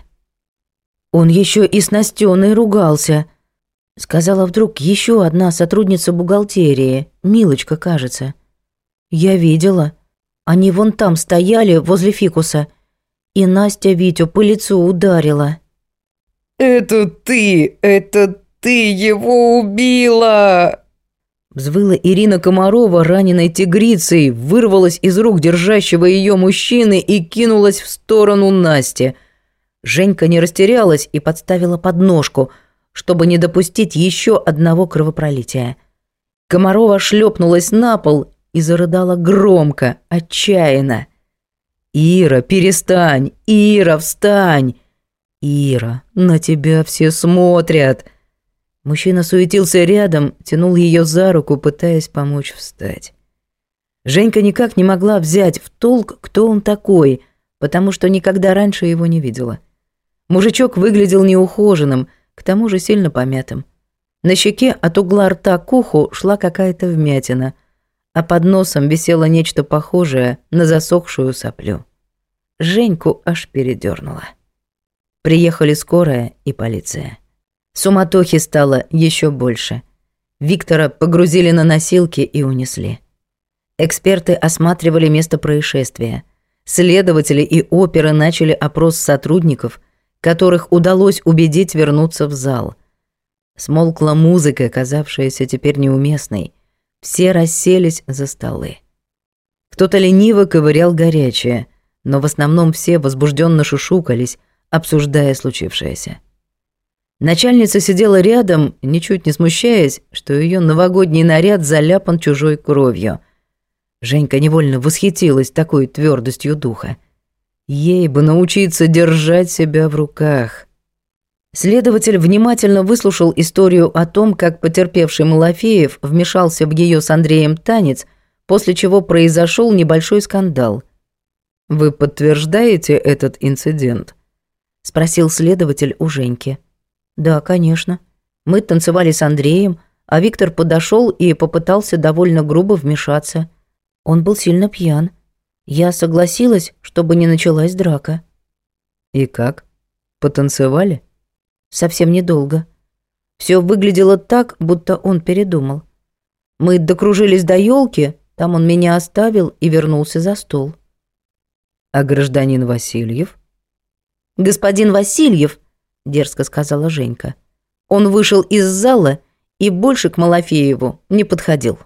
«Он еще и с Настёной ругался», — сказала вдруг еще одна сотрудница бухгалтерии, Милочка, кажется. «Я видела. Они вон там стояли, возле фикуса, и Настя Витю по лицу ударила. «Это ты! Это ты его убила!» Взвыла Ирина Комарова, раненой тигрицей, вырвалась из рук держащего ее мужчины и кинулась в сторону Насти. Женька не растерялась и подставила подножку, чтобы не допустить еще одного кровопролития. Комарова шлепнулась на пол и зарыдала громко, отчаянно. «Ира, перестань! Ира, встань!» «Ира, на тебя все смотрят!» Мужчина суетился рядом, тянул ее за руку, пытаясь помочь встать. Женька никак не могла взять в толк, кто он такой, потому что никогда раньше его не видела. Мужичок выглядел неухоженным, к тому же сильно помятым. На щеке от угла рта к уху шла какая-то вмятина, а под носом висело нечто похожее на засохшую соплю. Женьку аж передёрнуло. Приехали скорая и полиция. Суматохи стало еще больше. Виктора погрузили на носилки и унесли. Эксперты осматривали место происшествия. Следователи и оперы начали опрос сотрудников, которых удалось убедить вернуться в зал. Смолкла музыка, оказавшаяся теперь неуместной. Все расселись за столы. Кто-то лениво ковырял горячее, но в основном все возбужденно шушукались, обсуждая случившееся. Начальница сидела рядом, ничуть не смущаясь, что ее новогодний наряд заляпан чужой кровью. Женька невольно восхитилась такой твердостью духа. Ей бы научиться держать себя в руках. Следователь внимательно выслушал историю о том, как потерпевший Малафеев вмешался в ее с Андреем танец, после чего произошел небольшой скандал. «Вы подтверждаете этот инцидент?» – спросил следователь у Женьки. «Да, конечно. Мы танцевали с Андреем, а Виктор подошел и попытался довольно грубо вмешаться. Он был сильно пьян. Я согласилась, чтобы не началась драка». «И как? Потанцевали?» «Совсем недолго. Все выглядело так, будто он передумал. Мы докружились до елки, там он меня оставил и вернулся за стол». «А гражданин Васильев?» «Господин Васильев», дерзко сказала Женька. Он вышел из зала и больше к Малафееву не подходил.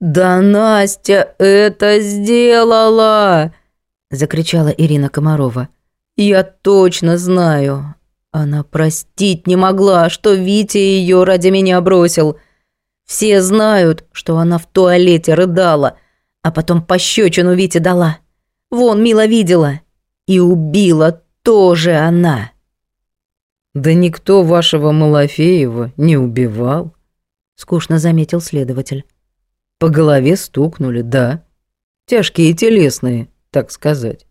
«Да Настя это сделала!» – закричала Ирина Комарова. «Я точно знаю. Она простить не могла, что Витя ее ради меня бросил. Все знают, что она в туалете рыдала, а потом пощечину Вите дала. Вон, Мила видела. И убила тоже она». «Да никто вашего Малафеева не убивал», — скучно заметил следователь. «По голове стукнули, да. Тяжкие телесные, так сказать.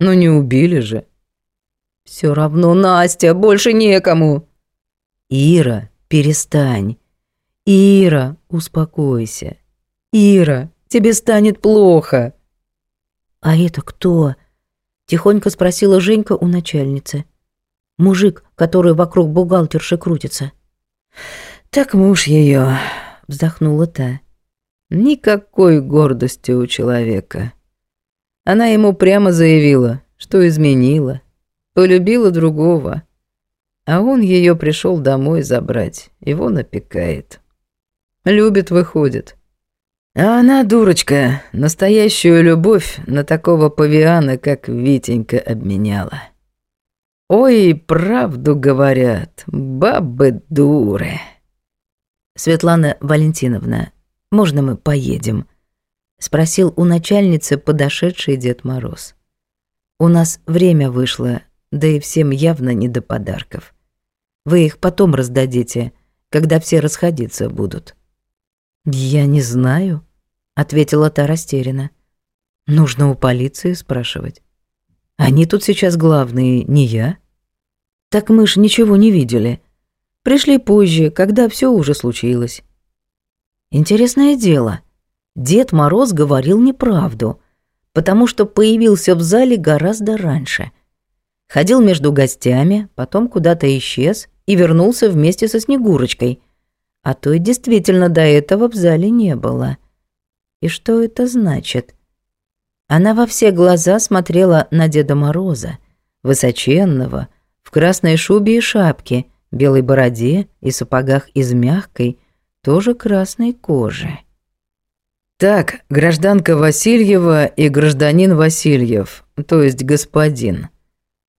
Но не убили же». Все равно, Настя, больше некому». «Ира, перестань. Ира, успокойся. Ира, тебе станет плохо». «А это кто?» — тихонько спросила Женька у начальницы. Мужик, который вокруг бухгалтерши крутится. «Так муж ее, вздохнула та. «Никакой гордости у человека. Она ему прямо заявила, что изменила, полюбила другого. А он ее пришел домой забрать, его напекает. Любит, выходит. А она, дурочка, настоящую любовь на такого павиана, как Витенька, обменяла». Ой, правду говорят, бабы дуры. Светлана Валентиновна, можно мы поедем? Спросил у начальницы подошедший Дед Мороз. У нас время вышло, да и всем явно не до подарков. Вы их потом раздадите, когда все расходиться будут. Я не знаю, ответила та растерянно. Нужно у полиции спрашивать. Они тут сейчас главные, не я. Так мы ж ничего не видели. Пришли позже, когда все уже случилось. Интересное дело. Дед Мороз говорил неправду, потому что появился в зале гораздо раньше. Ходил между гостями, потом куда-то исчез и вернулся вместе со Снегурочкой. А то и действительно до этого в зале не было. И что это значит? Она во все глаза смотрела на Деда Мороза, высоченного, в красной шубе и шапке, белой бороде и сапогах из мягкой, тоже красной кожи. «Так, гражданка Васильева и гражданин Васильев, то есть господин».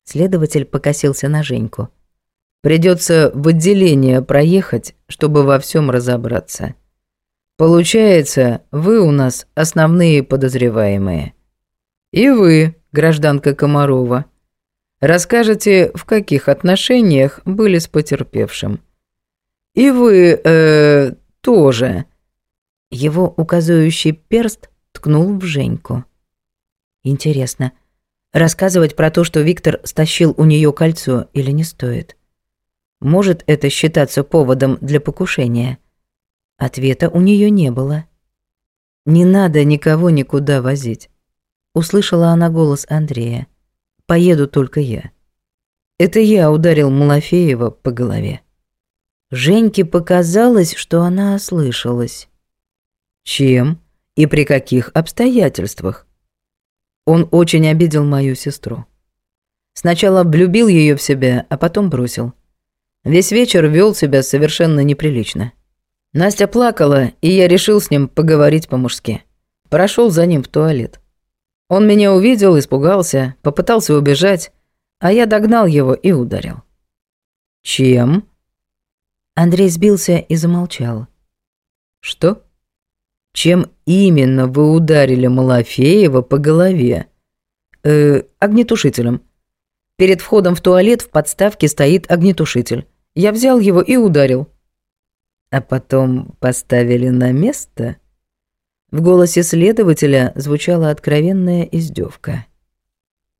Следователь покосился на Женьку. Придется в отделение проехать, чтобы во всем разобраться. Получается, вы у нас основные подозреваемые. И вы, гражданка Комарова, расскажете, в каких отношениях были с потерпевшим. И вы, э, тоже. Его указывающий перст ткнул в Женьку. Интересно, рассказывать про то, что Виктор стащил у нее кольцо, или не стоит? Может это считаться поводом для покушения? Ответа у нее не было. «Не надо никого никуда возить», — услышала она голос Андрея. «Поеду только я». Это я ударил Малафеева по голове. Женьке показалось, что она ослышалась. Чем и при каких обстоятельствах? Он очень обидел мою сестру. Сначала влюбил ее в себя, а потом бросил. Весь вечер вел себя совершенно неприлично. Настя плакала, и я решил с ним поговорить по-мужски. Прошел за ним в туалет. Он меня увидел, испугался, попытался убежать, а я догнал его и ударил. Чем? Андрей сбился и замолчал. Что? Чем именно вы ударили Малафеева по голове? Э, огнетушителем. Перед входом в туалет в подставке стоит огнетушитель. Я взял его и ударил. А потом поставили на место? В голосе следователя звучала откровенная издевка.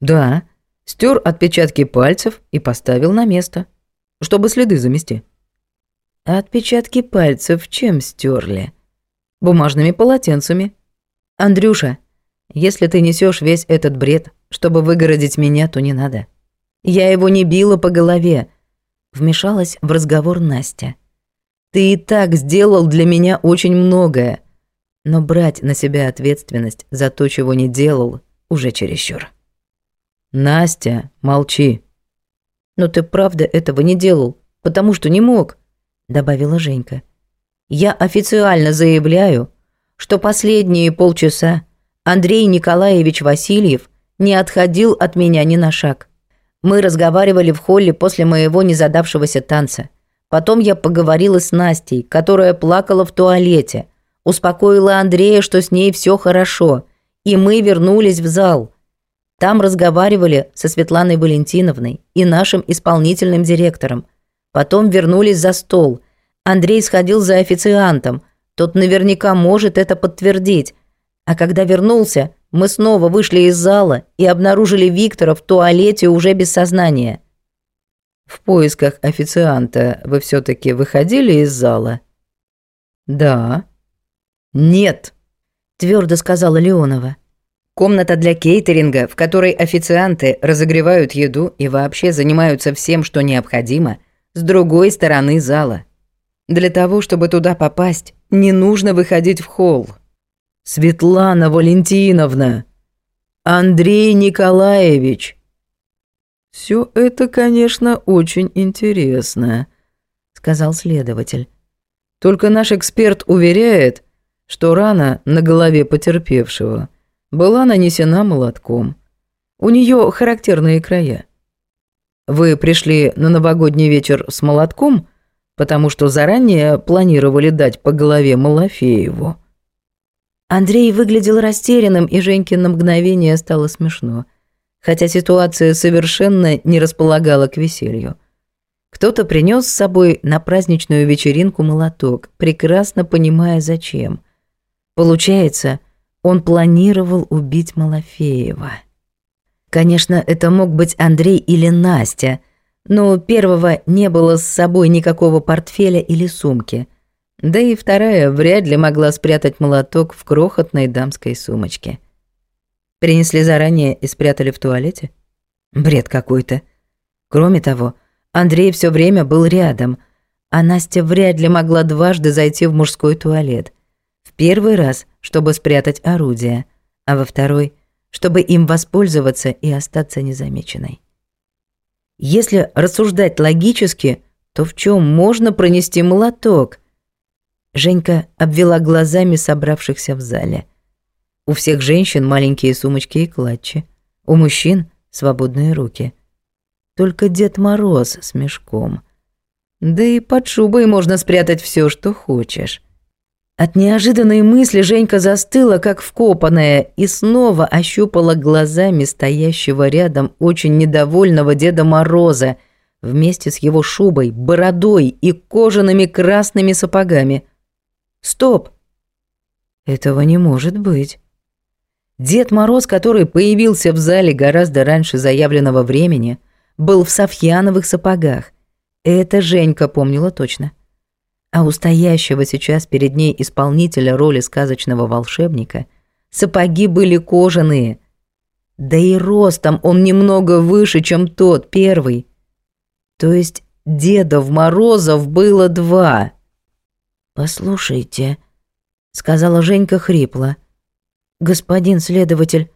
Да, стер отпечатки пальцев и поставил на место, чтобы следы замести. А отпечатки пальцев чем стерли? Бумажными полотенцами. Андрюша, если ты несешь весь этот бред, чтобы выгородить меня, то не надо. Я его не била по голове. Вмешалась в разговор Настя. Ты и так сделал для меня очень многое. Но брать на себя ответственность за то, чего не делал, уже чересчур. Настя, молчи. Но ты правда этого не делал, потому что не мог, добавила Женька. Я официально заявляю, что последние полчаса Андрей Николаевич Васильев не отходил от меня ни на шаг. Мы разговаривали в холле после моего незадавшегося танца. Потом я поговорила с Настей, которая плакала в туалете, успокоила Андрея, что с ней все хорошо, и мы вернулись в зал. Там разговаривали со Светланой Валентиновной и нашим исполнительным директором. Потом вернулись за стол. Андрей сходил за официантом. Тот наверняка может это подтвердить. А когда вернулся, мы снова вышли из зала и обнаружили Виктора в туалете уже без сознания. В поисках официанта вы все таки выходили из зала? Да. Нет, твердо сказала Леонова. Комната для кейтеринга, в которой официанты разогревают еду и вообще занимаются всем, что необходимо, с другой стороны зала. Для того, чтобы туда попасть, не нужно выходить в холл. Светлана Валентиновна, Андрей Николаевич, все это, конечно, очень интересно», — сказал следователь. «Только наш эксперт уверяет, что рана на голове потерпевшего была нанесена молотком. У нее характерные края. Вы пришли на новогодний вечер с молотком, потому что заранее планировали дать по голове Малафееву». Андрей выглядел растерянным, и Женьке на мгновение стало смешно — хотя ситуация совершенно не располагала к веселью. Кто-то принес с собой на праздничную вечеринку молоток, прекрасно понимая зачем. Получается, он планировал убить Малафеева. Конечно, это мог быть Андрей или Настя, но первого не было с собой никакого портфеля или сумки. Да и вторая вряд ли могла спрятать молоток в крохотной дамской сумочке. Принесли заранее и спрятали в туалете? Бред какой-то. Кроме того, Андрей все время был рядом, а Настя вряд ли могла дважды зайти в мужской туалет. В первый раз, чтобы спрятать орудие, а во второй, чтобы им воспользоваться и остаться незамеченной. Если рассуждать логически, то в чем можно пронести молоток? Женька обвела глазами собравшихся в зале – у всех женщин маленькие сумочки и клатчи. У мужчин свободные руки. Только Дед Мороз с мешком. Да и под шубой можно спрятать все, что хочешь. От неожиданной мысли Женька застыла, как вкопанная, и снова ощупала глазами стоящего рядом очень недовольного Деда Мороза вместе с его шубой, бородой и кожаными красными сапогами. «Стоп! Этого не может быть!» Дед Мороз, который появился в зале гораздо раньше заявленного времени, был в софьяновых сапогах. Это Женька помнила точно а у стоящего сейчас перед ней исполнителя роли сказочного волшебника сапоги были кожаные. Да и ростом он немного выше, чем тот первый. То есть Дедов Морозов было два. «Послушайте», — сказала Женька хрипло, — «господин следователь,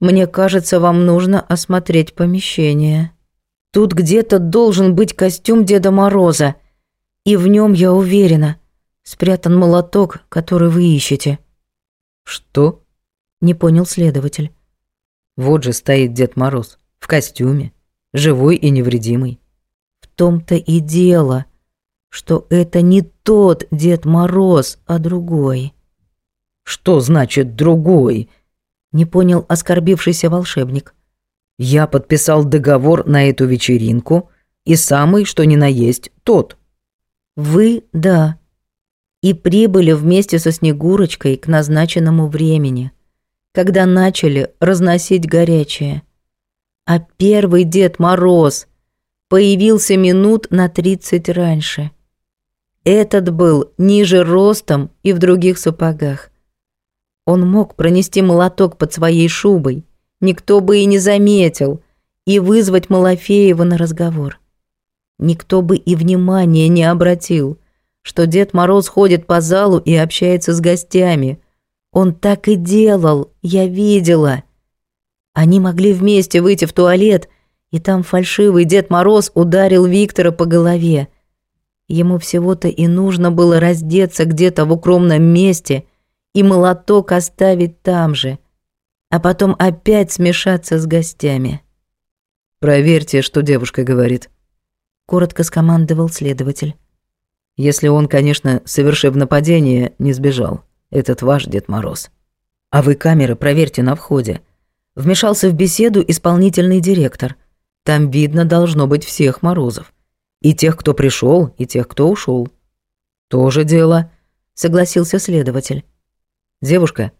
мне кажется, вам нужно осмотреть помещение. Тут где-то должен быть костюм Деда Мороза». И в нем, я уверена, спрятан молоток, который вы ищете». «Что?» — не понял следователь. «Вот же стоит Дед Мороз, в костюме, живой и невредимый». «В том-то и дело, что это не тот Дед Мороз, а другой». «Что значит «другой»?» — не понял оскорбившийся волшебник. «Я подписал договор на эту вечеринку, и самый, что ни на есть, тот». Вы – да. И прибыли вместе со Снегурочкой к назначенному времени, когда начали разносить горячее. А первый Дед Мороз появился минут на тридцать раньше. Этот был ниже ростом и в других сапогах. Он мог пронести молоток под своей шубой, никто бы и не заметил, и вызвать Малафеева на разговор. Никто бы и внимания не обратил, что Дед Мороз ходит по залу и общается с гостями. Он так и делал, я видела. Они могли вместе выйти в туалет, и там фальшивый Дед Мороз ударил Виктора по голове. Ему всего-то и нужно было раздеться где-то в укромном месте и молоток оставить там же, а потом опять смешаться с гостями. «Проверьте, что девушка говорит», коротко скомандовал следователь. Если он, конечно, совершив нападение, не сбежал. Этот ваш Дед Мороз. А вы камеры проверьте на входе. Вмешался в беседу исполнительный директор. Там видно должно быть всех Морозов. И тех, кто пришел, и тех, кто ушел. Тоже дело, согласился следователь. Девушка,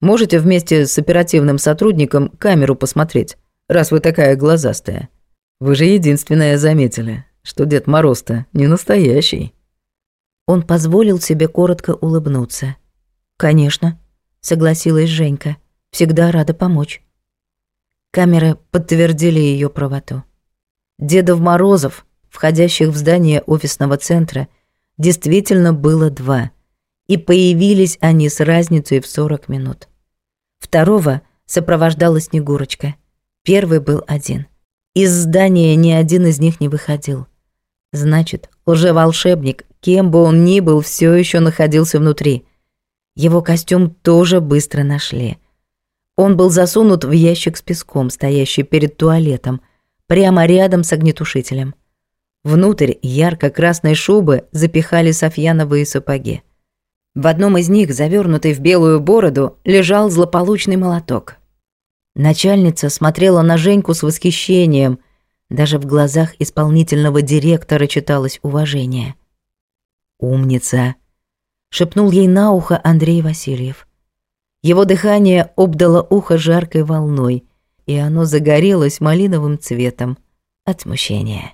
можете вместе с оперативным сотрудником камеру посмотреть, раз вы такая глазастая. Вы же единственная заметили, что Дед Мороз-то не настоящий». Он позволил себе коротко улыбнуться. «Конечно», — согласилась Женька. «Всегда рада помочь». Камеры подтвердили ее правоту. Дедов Морозов, входящих в здание офисного центра, действительно было два, и появились они с разницей в 40 минут. Второго сопровождала Снегурочка. Первый был один — из здания ни один из них не выходил. Значит, лжеволшебник, кем бы он ни был, все еще находился внутри. Его костюм тоже быстро нашли. Он был засунут в ящик с песком, стоящий перед туалетом, прямо рядом с огнетушителем. Внутрь ярко-красной шубы запихали софьяновые сапоги. В одном из них, завернутый в белую бороду, лежал злополучный молоток. Начальница смотрела на Женьку с восхищением. Даже в глазах исполнительного директора читалось уважение. «Умница!» — шепнул ей на ухо Андрей Васильев. Его дыхание обдало ухо жаркой волной, и оно загорелось малиновым цветом от смущения.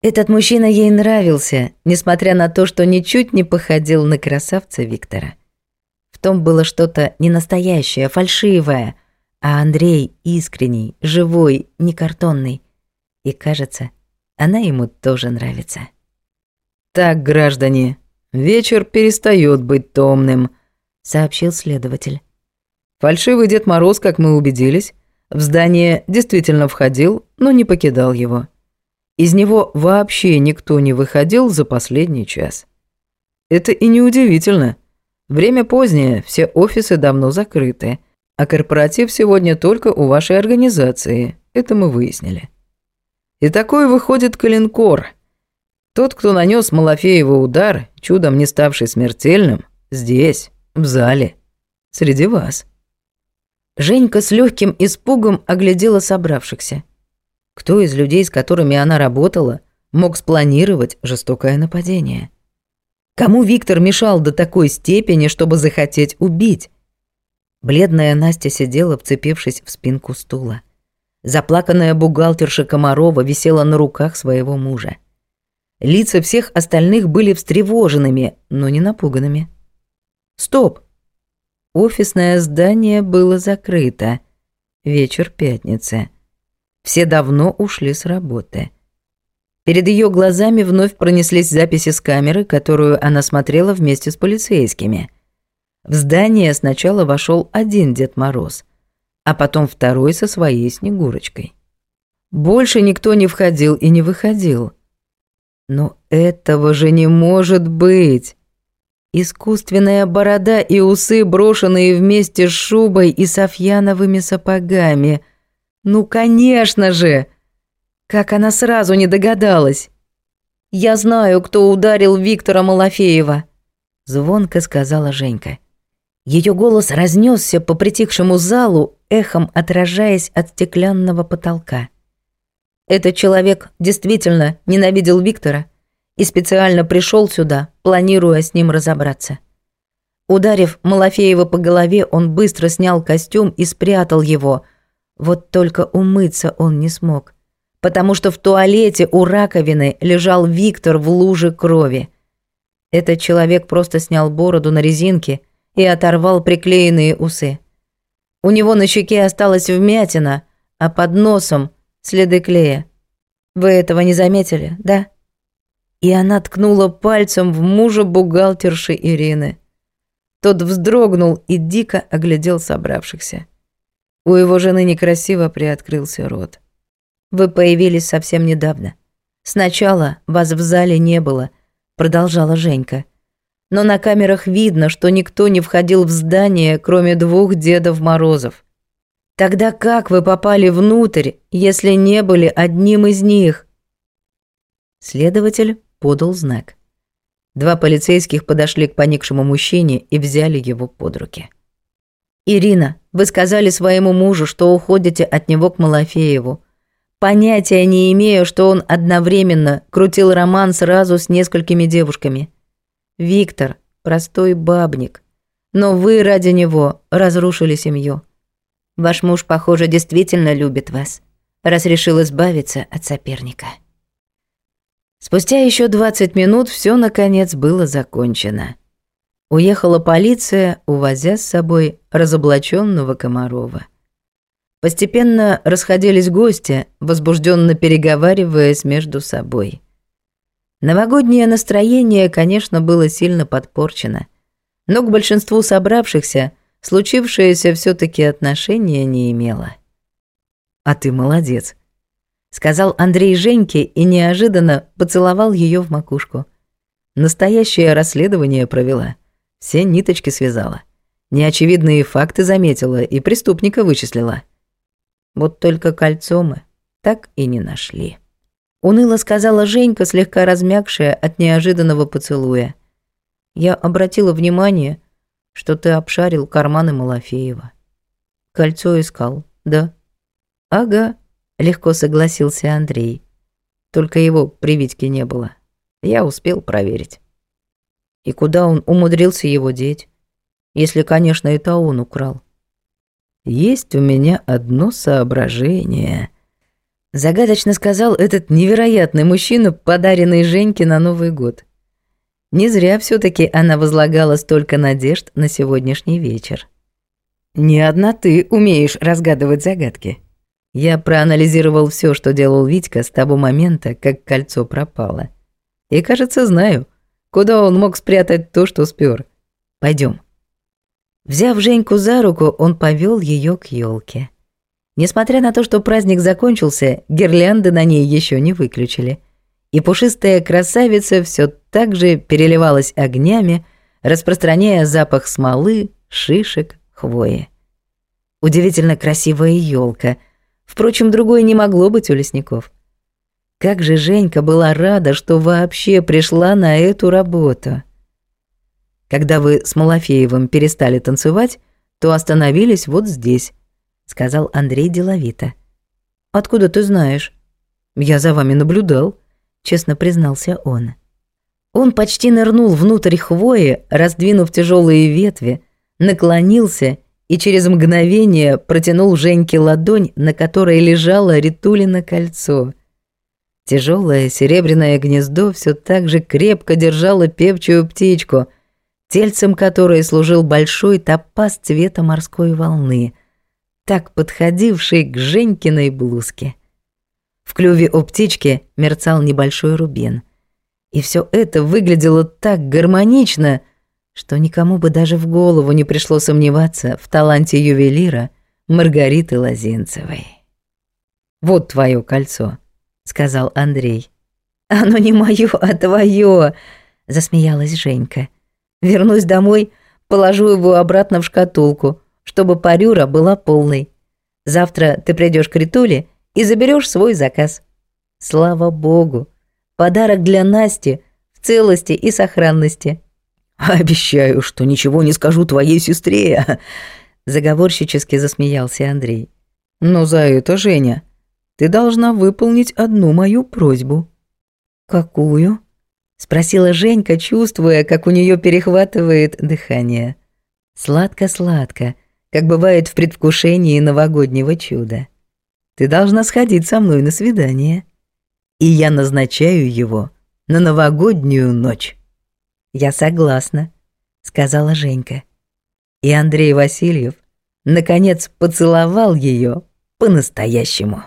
Этот мужчина ей нравился, несмотря на то, что ничуть не походил на красавца Виктора. В том было что-то ненастоящее, фальшивое — а Андрей искренний, живой, не картонный. И кажется, она ему тоже нравится. «Так, граждане, вечер перестает быть томным», — сообщил следователь. Фальшивый Дед Мороз, как мы убедились, в здание действительно входил, но не покидал его. Из него вообще никто не выходил за последний час. Это и неудивительно. Время позднее, все офисы давно закрыты — а корпоратив сегодня только у вашей организации. Это мы выяснили. И такой выходит калинкор. Тот, кто нанес Малафееву удар, чудом не ставший смертельным, Здесь, в зале, среди вас». Женька с легким испугом оглядела собравшихся. Кто из людей, с которыми она работала, мог спланировать жестокое нападение? Кому Виктор мешал до такой степени, чтобы захотеть убить? Бледная Настя сидела, вцепившись в спинку стула. Заплаканная бухгалтерша Комарова висела на руках своего мужа. Лица всех остальных были встревоженными, но не напуганными. Стоп! Офисное здание было закрыто. Вечер пятницы. Все давно ушли с работы. Перед ее глазами вновь пронеслись записи с камеры, которую она смотрела вместе с полицейскими. В здание сначала вошел один Дед Мороз, а потом второй со своей Снегурочкой. Больше никто не входил и не выходил. Но этого же не может быть. Искусственная борода и усы, брошенные вместе с шубой и софьяновыми сапогами. Ну, конечно же! Как она сразу не догадалась. «Я знаю, кто ударил Виктора Малафеева», — звонко сказала Женька. Ее голос разнесся по притихшему залу, эхом отражаясь от стеклянного потолка. Этот человек действительно ненавидел Виктора и специально пришел сюда, планируя с ним разобраться. Ударив Малафеева по голове, он быстро снял костюм и спрятал его. Вот только умыться он не смог, потому что в туалете у раковины лежал Виктор в луже крови. Этот человек просто снял бороду на резинке и оторвал приклеенные усы. У него на щеке осталась вмятина, а под носом следы клея. Вы этого не заметили, да? и она ткнула пальцем в мужа бухгалтерши Ирины. Тот вздрогнул и дико оглядел собравшихся. У его жены некрасиво приоткрылся рот. «Вы появились совсем недавно. Сначала вас в зале не было», — продолжала Женька. «Но на камерах видно, что никто не входил в здание, кроме двух Дедов Морозов. Тогда как вы попали внутрь, если не были одним из них?» Следователь подал знак. Два полицейских подошли к поникшему мужчине и взяли его под руки. «Ирина, вы сказали своему мужу, что уходите от него к Малафееву. Понятия не имею, что он одновременно крутил роман сразу с несколькими девушками. Виктор – простой бабник. Но вы ради него разрушили семью. Ваш муж, похоже, действительно любит вас, раз решил избавиться от соперника». Спустя еще 20 минут все наконец было закончено. Уехала полиция, увозя с собой разоблаченного Комарова. Постепенно расходились гости, возбужденно переговариваясь между собой. Новогоднее настроение, конечно, было сильно подпорчено, но к большинству собравшихся случившееся все таки отношения не имело. «А ты молодец», сказал Андрей Женьке и неожиданно поцеловал ее в макушку. Настоящее расследование провела. Все ниточки связала. Неочевидные факты заметила и преступника вычислила. Вот только кольцо мы так и не нашли. Уныло сказала Женька, слегка размягшая от неожиданного поцелуя. Я обратила внимание, что ты обшарил карманы Малафеева. Кольцо искал, да? Ага, Легко согласился Андрей. Только его при Витьке не было. Я успел проверить. И куда он умудрился его деть? Если, конечно, это он украл. Есть у меня одно соображение. Загадочно сказал этот невероятный мужчина, подаренный Женьке на Новый год. Не зря все таки она возлагала столько надежд на сегодняшний вечер. Не одна ты умеешь разгадывать загадки. Я проанализировал все, что делал Витька с того момента, как кольцо пропало. И, кажется, знаю, куда он мог спрятать то, что спер. Пойдем. Взяв Женьку за руку, он повел ее к елке. Несмотря на то, что праздник закончился, гирлянды на ней еще не выключили. И пушистая красавица все так же переливалась огнями, распространяя запах смолы, шишек, хвои. Удивительно красивая елка — Впрочем, другой не могло быть у лесников. Как же Женька была рада, что вообще пришла на эту работу. Когда вы с Малафеевым перестали танцевать, то остановились вот здесь», — сказал Андрей деловито. «Откуда ты знаешь?» «Я за вами наблюдал», — честно признался он. Он почти нырнул внутрь хвои, раздвинув тяжелые ветви, наклонился и через мгновение протянул Женьке ладонь, на которой лежало Ритулино кольцо. Тяжелое серебряное гнездо все так же крепко держало певчую птичку, тельцем которой служил большой топаз цвета морской волны, так подходивший к Женькиной блузке. В клюве у птички мерцал небольшой рубин. И все это выглядело так гармонично, что никому бы даже в голову не пришло сомневаться в таланте ювелира Маргариты Лозинцевой. «Вот твое кольцо», — сказал Андрей. «Оно не мое, а твое», — засмеялась Женька. «Вернусь домой, положу его обратно в шкатулку, чтобы парюра была полной. Завтра ты придешь к Ритуле и заберешь свой заказ. Слава богу, подарок для Насти в целости и сохранности». «Обещаю, что ничего не скажу твоей сестре», — заговорщически засмеялся Андрей. «Но за это, Женя, ты должна выполнить одну мою просьбу». «Какую?» — спросила Женька, чувствуя, как у нее перехватывает дыхание. Сладко-сладко, как бывает в предвкушении новогоднего чуда. Ты должна сходить со мной на свидание. И я назначаю его на новогоднюю ночь. Я согласна, сказала Женька. И Андрей Васильев наконец поцеловал ее по-настоящему.